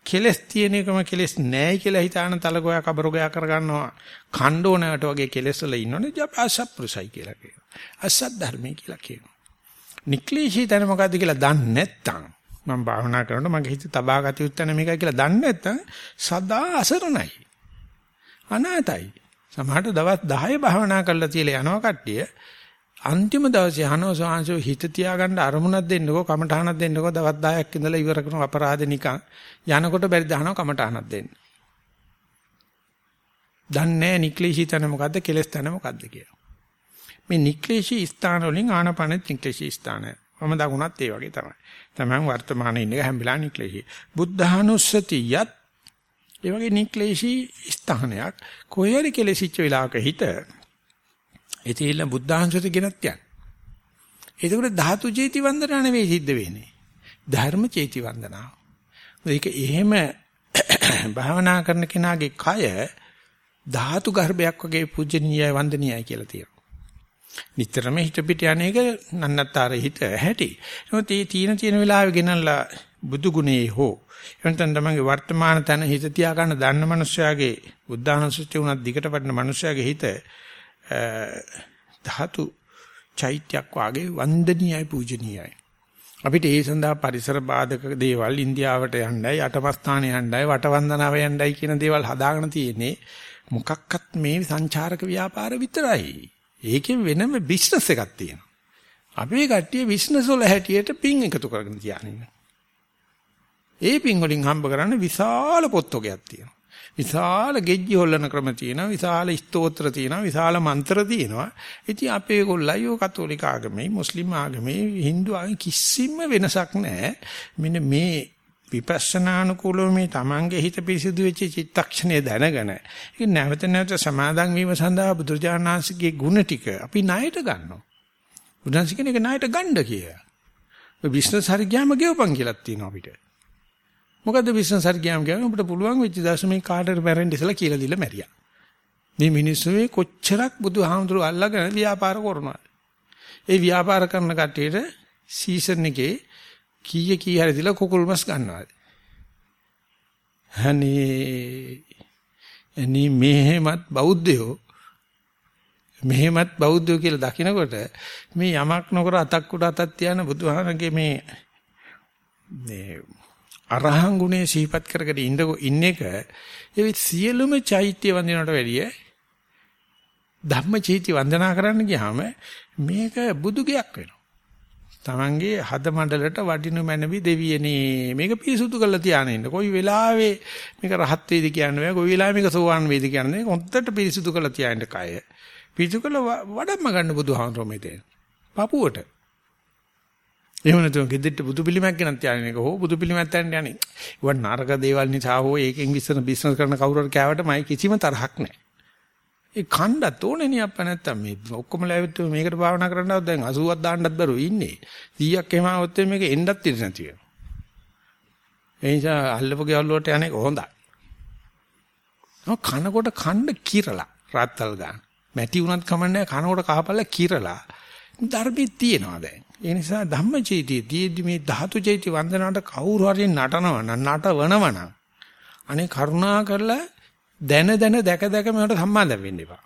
කෙලස් තියෙන එකම කෙලස් නැහැ කියලා හිතාන තලගෝයා කබරගෝයා කරගන්නවා. ඛණ්ඩෝනකට වගේ කෙලස් වල ඉන්නෝනේ ජප අසප්පුරුසයි කියලා කියනවා. අසත් ධර්මයි කියලා කියනවා. නික්ලේශී තන මොකද්ද කියලා දන්නේ නැත්නම් මම භාවනා කරනකොට මගේ හිත තබා ගත යුත්තේ මේකයි කියලා දන්නේ නැත්නම් සදා අසරණයි. අනාතයි. සමහරට දවස් 10 භාවනා කරලා තියලා යනවා කට්ටිය අන්තිම දවසේ අහනවා සාංශෝ හිත තියාගන්න අරමුණක් දෙන්නකෝ කමටහනක් දෙන්නකෝ දවස් 10ක් ඉඳලා ඉවර කරන අපරාධ නිකන් යනකොට බැරි දහනවා කමටහනක් දෙන්න. දන්නේ නික්ලේශී තන මොකද්ද කෙලස් තන මොකද්ද කියලා. මේ නික්ලේශී ස්ථාන වලින් ආනපනෙත් නික්ලේශී ස්ථානය. මම දකුණත් ඒ වගේ තමයි. තමයි වර්තමානයේ ඉන්න හැම වෙලාවෙම නික්ලේශී. බුද්ධානුස්සතියත් ඒ වගේ නික්ලේශී ස්ථානයක් කොහේරි කෙලෙසිච්ච වෙලාවක හිත ඒතිල බුද්ධාංශයට ගෙනත් යන්න. ඒකවල ධාතු චේති වන්දනා නෙවෙයි සිද්ධ වෙන්නේ. ධර්ම චේති වන්දනාව. ඒක එහෙම [coughs] භාවනා කරන කෙනාගේ කය ධාතු ගර්භයක් වගේ පූජනීයයි වන්දනීයයි කියලා තියෙනවා. නිතරම හිත පිට යන එක නන්නතර හිත හැටි. නමුත් මේ තීන තියෙන වෙලාවෙ ගෙනල්ලා බුදු ගුණේ හෝ එවනතන තමන්ගේ වර්තමාන තන හිත තියා ගන්න දන්න මනුස්සයාගේ බුද්ධානුස්සතිය උනත් දිගට වඩන මනුස්සයාගේ හිත ධාතු චෛත්‍යයක් වාගේ වන්දනීයයි පූජනීයයි. අපිට ඒ සඳහා පරිසර බාධක දේවල් ඉන්දියාවට යන්නයි අටමස්ථානේ යන්නයි වටවන්දනාව යන්නයි කියන දේවල් හදාගෙන තියෙන්නේ මොකක්වත් මේ සංචාරක ව්‍යාපාර විතරයි. ඒකෙන් වෙනම බිස්නස් එකක් තියෙනවා. අපේ කට්ටිය බිස්නස් වල හැටියට පින් එකතු කරගෙන තියාගෙන ඒ පින් වලින් හම්බ කරන්න විශාල පොත්වකයක් තියෙනවා. විශාල ගෙජ්ජි හොල්ලන ක්‍රම තියෙනවා විශාල ස්තෝත්‍ර තියෙනවා විශාල මන්ත්‍ර තියෙනවා. ඉතින් අපේ ගොල්ලයි ඔය කතෝලික ආගමේ මුස්ලිම් ආගමේ Hindu ආගමේ කිසිම වෙනසක් නැහැ. මෙන්න මේ විපස්සනානුකූලව මේ Tamange හිත පිරිසිදු වෙච්ච චිත්තක්ෂණය දැනගෙන ඒක නැවත නැවත සමාදන් වීම සඳහා බුදුරජාණන්සේගේ ගුණ ටික අපි ණයට ගන්නවා. බුදුන්සේ කියන එක ණයට ගන්න කියලා. ඔය බිස්නස් හරි ගියාම ගෙවපන් කියලා තියෙනවා අපිට. මොකද්ද බිස්නස් හරි ගියාම කියන්නේ? අපිට පුළුවන් වෙච්ච දවසේ මේ කාටට මැරෙන්න ඉස්සලා කියලා දීලා මැරියා. මේ මිනිස්සු මේ කොච්චරක් බුදුහාමුදුරු අල්ලගෙන ව්‍යාපාර කරනවා ඒ ව්‍යාපාර කරන කට්ටියට සීසන් එකේ කීය කී හරි දීලා කුකුල්මස් ගන්නවාද? අනේ එනි මෙහෙමත් බෞද්ධයෝ මෙහෙමත් බෞද්ධයෝ කියලා දකිනකොට මේ යමක් නොකර අතක් උඩ අතක් තියන බුදුහාමගේ මේ මේ අරහං ගුණේ සිහිපත් කරගෙන ඉන්න ඉන්න එක ඒ සියලුම චෛත්‍ය වන්දනකට වැඩිය ධම්ම චෛත්‍ය වන්දනා කරන්න ගියාම මේක බුදුගයක් වෙනවා Tamange හද මණ්ඩලට වඩිනු මැනවි දෙවියනේ මේක පිරිසුදු කරලා තියාගෙන ඉන්න. කොයි වෙලාවෙ මේක රහත් වේද කියන්නේ බෑ. කොයි වෙලාවෙ මේක සෝවාන් වේද කියන්නේ හොත්තට පිරිසුදු කරලා තියාගෙන කය. පිරිසුදු කරලා වඩම්ම ගන්න බුදුහාමරෝ මෙතේ. පපුවට. එහෙම නැතුව ගෙදෙට්ට බුදු පිළිමයක් ගෙනත් තියාගෙන එක හෝ බුදු පිළිමයක් තැන්න යන්නේ. වන් නරක දේවල් නිසා හෝ ඒකෙන් විශ්සන බිස්නස් කරන කවුරු හරි කෑවට මයි කිසිම තරහක් නැහැ. ඒ කණ්ඩත් ඕනේ නේ අප්ප නැත්තම්. මේ ඔක්කොම ලැබෙත් මේකට භාවනා කරන්නවත් දැන් 80ක් දාන්නත් බැරුව ඉන්නේ. 100ක් එහෙම આવොත් මේක එන්නත් ඉඳ නැති වෙනවා. ඒ නිසා අල්ලපු ගෙවල් වලට යන්නේ හොඳයි කනකොට කණ්ඩ කිරලා රාත්තල් ගන්න. මැටි උනත් කමන්නේ කනකොට කහපල්ල කිරලා. ධර්මයේ තියෙනවා දැන්. ඒ නිසා ධම්මචේතිය දීදි මේ ධාතු චේති වන්දනාවට කවුරු හරි නටනවා නම් නටවනවා නම් අනේ කරුණා කරලා දැන දැන දැක දැක මේකට සම්බන්ධ වෙන්න එපා.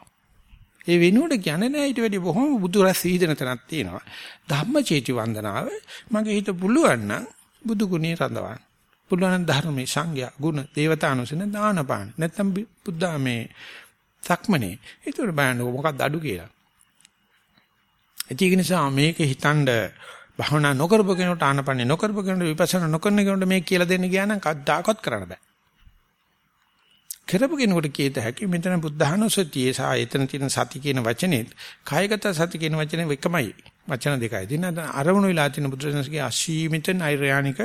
ඒ වෙනුවට කියන්නේ නෑ ඊට වැඩි බොහොම බුදු රස සීදන තැනක් තියෙනවා. ධම්මචේති වන්දනාව මගේ හිත පුළුවන් නම් බුදු ගුණේ රඳවන්න. පුළුවන් නම් ධර්මයේ සංඥා ගුණ දේවතානුසන දානපාන. නැත්තම් බුද්ධා මේ සක්මනේ. ඒතර බලන්න මොකක්ද අඩු කියලා. ඒක නිසා මේක හිතනද භවනා නොකරපු කෙනෙකුට ආනපන්නේ නොකරපු කෙනෙකුට විපස්සනා නොකරන කෙනෙකුට මේක කියලා දෙන්න ගියා නම් කද්දාකත් කරන්න බෑ. කරපු කෙනෙකුට කීත හැකි මෙතන බුද්ධහනුසතියේ සහ එතන තියෙන සති කියන වචනේ කායගත සති කියන වචනේ එකමයි වචන දෙකයි. දින අරමුණු වෙලා තියෙන බුදුරජාණන්ගේ අසීමිත නෛර්යානික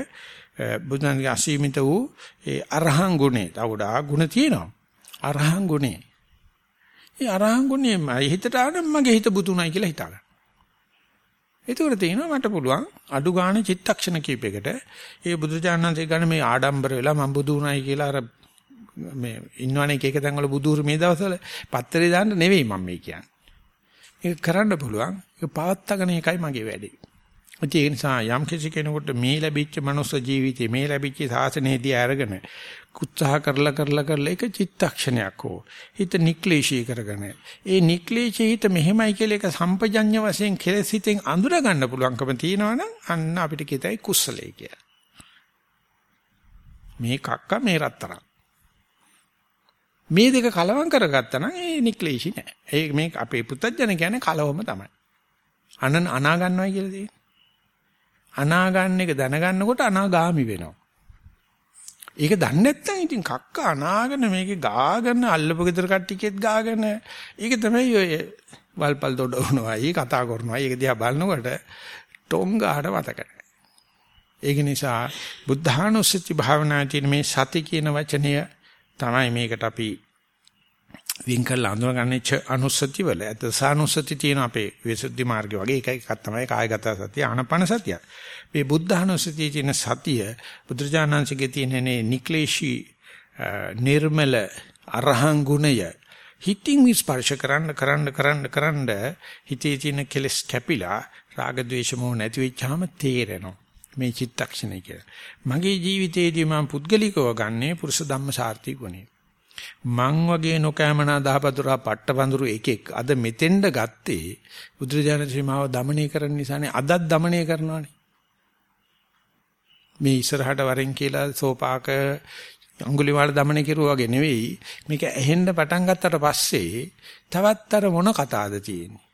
බුදුන්ගේ අසීමිත වූ ඒ අරහං ගුණේ තවඩා ගුණ තියෙනවා. අරහං ගුණේ. ඒ අරහං ගුණේ මයි හිතට ආවනම් මගේ හිත බුදුනයි කියලා හිතාගන්න. ඒකවල තියෙනවා මට පුළුවන් අඩු ගානේ චිත්තක්ෂණ කීපයකට ඒ බුදුජානනාංශය ගන්න මේ ආඩම්බර වෙලා මම බුදු උනායි කියලා අර මේ ඉන්නවනේ එක එක තැන්වල බුදුහුරු මේ දවස්වල පත්තරේ දාන්න නෙවෙයි මම මේ කියන්නේ. ඒක කරන්න පුළුවන්. ඒක පවත්තගෙන එකයි මගේ වැඩේ. ඒ නිසා යම් කිසි කෙනෙකුට මේ ලැබිච්ච මනුස්ස ජීවිතේ මේ ලැබිච්ච සාසනයේදී අරගෙන උත්සාහ කරලා කරලා කරලා ඒක චිත්තක්ෂණයක් හෝ හිත නික්ලේශී කරගෙන ඒ නික්ලේශී හිත මෙහෙමයි කියලා ඒක සම්පජඤ්ඤ වශයෙන් කෙලෙස් හිතෙන් අඳුර ගන්න පුළුවන්කම තියෙනවනම් අන්න අපිට කිතයි කුස්සලයි කියලා. මේ කක්ක මේ රත්තරන්. මේ දෙක කලවම් කරගත්තා නම් ඒ නික්ලේශි නෑ. ඒ මේ අපේ පුත්තජන කියන්නේ කලවම තමයි. අනන අනා ගන්නවයි කියලා තියෙන්නේ. අනා ගන්න එක දැනගන්නකොට අනාගාමි වෙනවා. ඒක දන්නේ නැත්නම් ඉතින් කක්ක අනාගෙන මේකේ ගාගෙන අල්ලපු ගෙදර කට්ටියකෙත් ගාගෙන ඒක තමයි ඔය වල්පල් දොඩවනවායි කතා කරනවා. ඒක දිහා බලනකොට ටොංගාට මතක ඒක නිසා බුද්ධානුස්සති භාවනාවේ තියෙන මේ සති කියන වචනය තමයි මේකට අපි වින් කරලා අඳුනගන්නේ ච අනුස්සති වල. අත සානුස්සති තියෙන අපේ විසුද්ධි මාර්ගය වගේ එක එකක් තමයි කායගත සතිය ආනපන සතිය. මේ බුද්ධ අනුස්සතියේ තියෙන සතිය බුදුරජාණන්සේගේ තියෙන නික්ලේශී නිර්මල අරහං ගුණය හිතින් විස්පර්ශ කරන්න කරන්න කරන්න කරන්න හිතේ තියෙන කෙලස් කැපිලා රාග ద్వේෂ මොහ නැති වෙච්චාම තේරෙනවා. මේ චිත්තක්ෂණය කියලා. මගේ ජීවිතයේදී මම පුද්ගලිකව ගන්නේ පුරුෂ ධම්ම සාර්ථි ගුණය. මං වගේ නොකෑමනා දහපතුරා පට්ටපඳුරු එකෙක් අද මෙතෙන්ද ගත්තේ බුදුරජාණන් ශ්‍රීමාව দমনය කරන නිසානේ. අදත් দমনය කරනවානේ. මේ ඉස්සරහට වරෙන් කියලා සෝපාක අඟුලි වල দমনය කෙරුවා වගේ නෙවෙයි. මේක ඇහෙන්න පටන් ගත්තට පස්සේ තවත් අර මොන කතාවද තියෙන්නේ?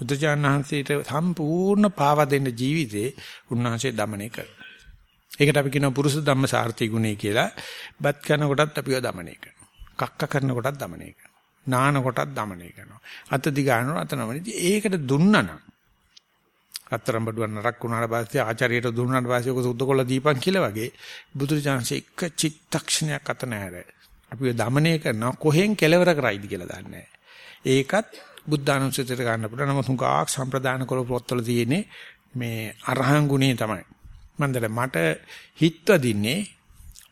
බුදුජාණන් වහන්සේට සම්පූර්ණ පාව දෙන්න ජීවිතේ උන්වහන්සේ দমনය කරා ඒකට අපි කියනවා පුරුෂ ධම්ම සාර්ථී ගුණය කියලා. බත් කන කොටත් අපිව দমনය කරා කක්ක කරන කොටත් দমনය කරනවා. නාන කොටත් দমনය කරනවා. අත දිගානවා අත නමන. ඒකට දුන්නනම් අතරම් බඩුවක් නරක් වුණාට පස්සේ ආචාර්යයට දුන්නාට පස්සේ ඔක සුද්ධ කළා දීපන් කියලා වගේ බුදුරජාණන්සේ එක චිත්තක්ෂණයක් අත නැහැර අපිව দমনය කරන කොහෙන් කෙලවර කරයිද කියලා දන්නේ ඒකත් බුද්ධානුස්සතියට ගන්න පුළුවන් නමුත් උගාක් සම්ප්‍රදාන කළ පොත්වල තියෙන්නේ මේ අරහන් ගුණේ තමයි මන්දර මට හිත්ව දින්නේ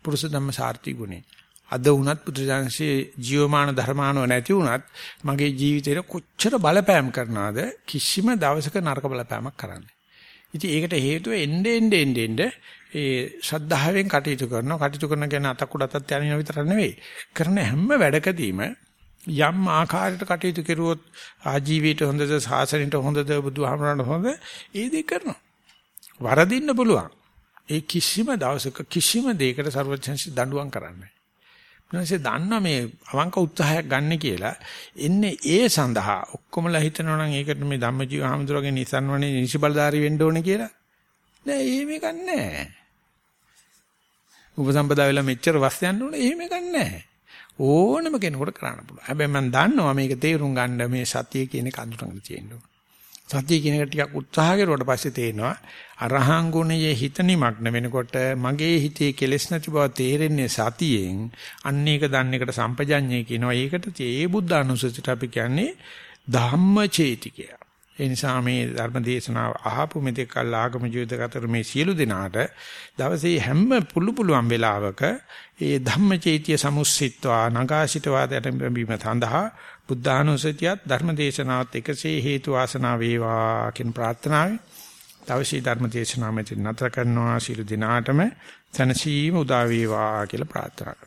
පුරුෂ ධම්ම සාර්ථි ගුණේ අද වුණත් පුදුජානසේ ජීවමාන ධර්මානව නැති වුණත් මගේ ජීවිතේට කොච්චර බලපෑම් කරනවද? කිසිම දවසක නරක බලපෑමක් කරන්නේ. ඉතින් ඒකට හේතුව එnde ende ende ende ඒ ශ්‍රද්ධාවෙන් කටයුතු කරනවා. කටයුතු කරන කෙනා අතක් උඩ අතක් යන විතර නෙවෙයි. කරන හැම වැඩකදීම යම් ආකාරයකට කටයුතු කෙරුවොත් ආජීවයට හොඳද සාසනෙට හොඳද බුදුහාමරණ හොඳ ඒ දේ කරනවා. වරදින්න පුළුවන්. ඒ කිසිම දවසක කිසිම දෙයකට ਸਰවඥන්සි දඬුවම් කරන්නේ නැහැ දන්නා මේ අවංක උත්සාහයක් ගන්න කියලා එන්නේ ඒ සඳහා ඔක්කොමලා හිතනවා නම් ඒකට මේ ධම්මජීව හාමුදුරුවගේ නිසන්වනේ නිසි බලධාරී වෙන්න ඕනේ කියලා නෑ එහෙම එකක් නෑ උපසම්පදා වෙලා මෙච්චර වස් යන්න ඕනේ එහෙම එකක් නෑ ඕනම කෙනෙකුට කරන්න පුළුවන්. හැබැයි මම දන්නවා මේක තේරුම් ගන්න මේ සතිය කියන එක අඳුරගෙන තියෙනවා. සතිය කියන එක ටිකක් උත්සාහ කරුවට පස්සේ තේනවා අරහං ගුණයේ හිත නිමග්න වෙනකොට මගේ හිතේ කෙලෙස් නැති බව තේරෙන්නේ සතියෙන් අන්න ඒක දන්න එකට සම්පජඤ්ඤය කියනවා. ඒකට ඒ බුද්ධ අනුසසිත අපි කියන්නේ ධම්මචේතිකය. ඒ නිසා මේ ධර්ම දේශනාව අහපු මෙතෙක් කල් ආගම ජීවිතගතර මේ සියලු දෙනාට දවසේ හැම පුළු පුළුවන් වෙලාවක ඒ ධම්මචේතිය සමුස්සිට්වා නගාසිත වාදයට බැඳීම සඳහා බුද්ධානුසතියත් ධර්ම දේශනාවත් එකසේ හේතු වාසනා වේවා කියන ප්‍රාර්ථනාවයි. දවසේ ධර්ම දේශනාව මෙතන නතර කරනවා. සියලු දිනාටම තනසීම උදා වේවා කියලා ප්‍රාර්ථනා කරනවා.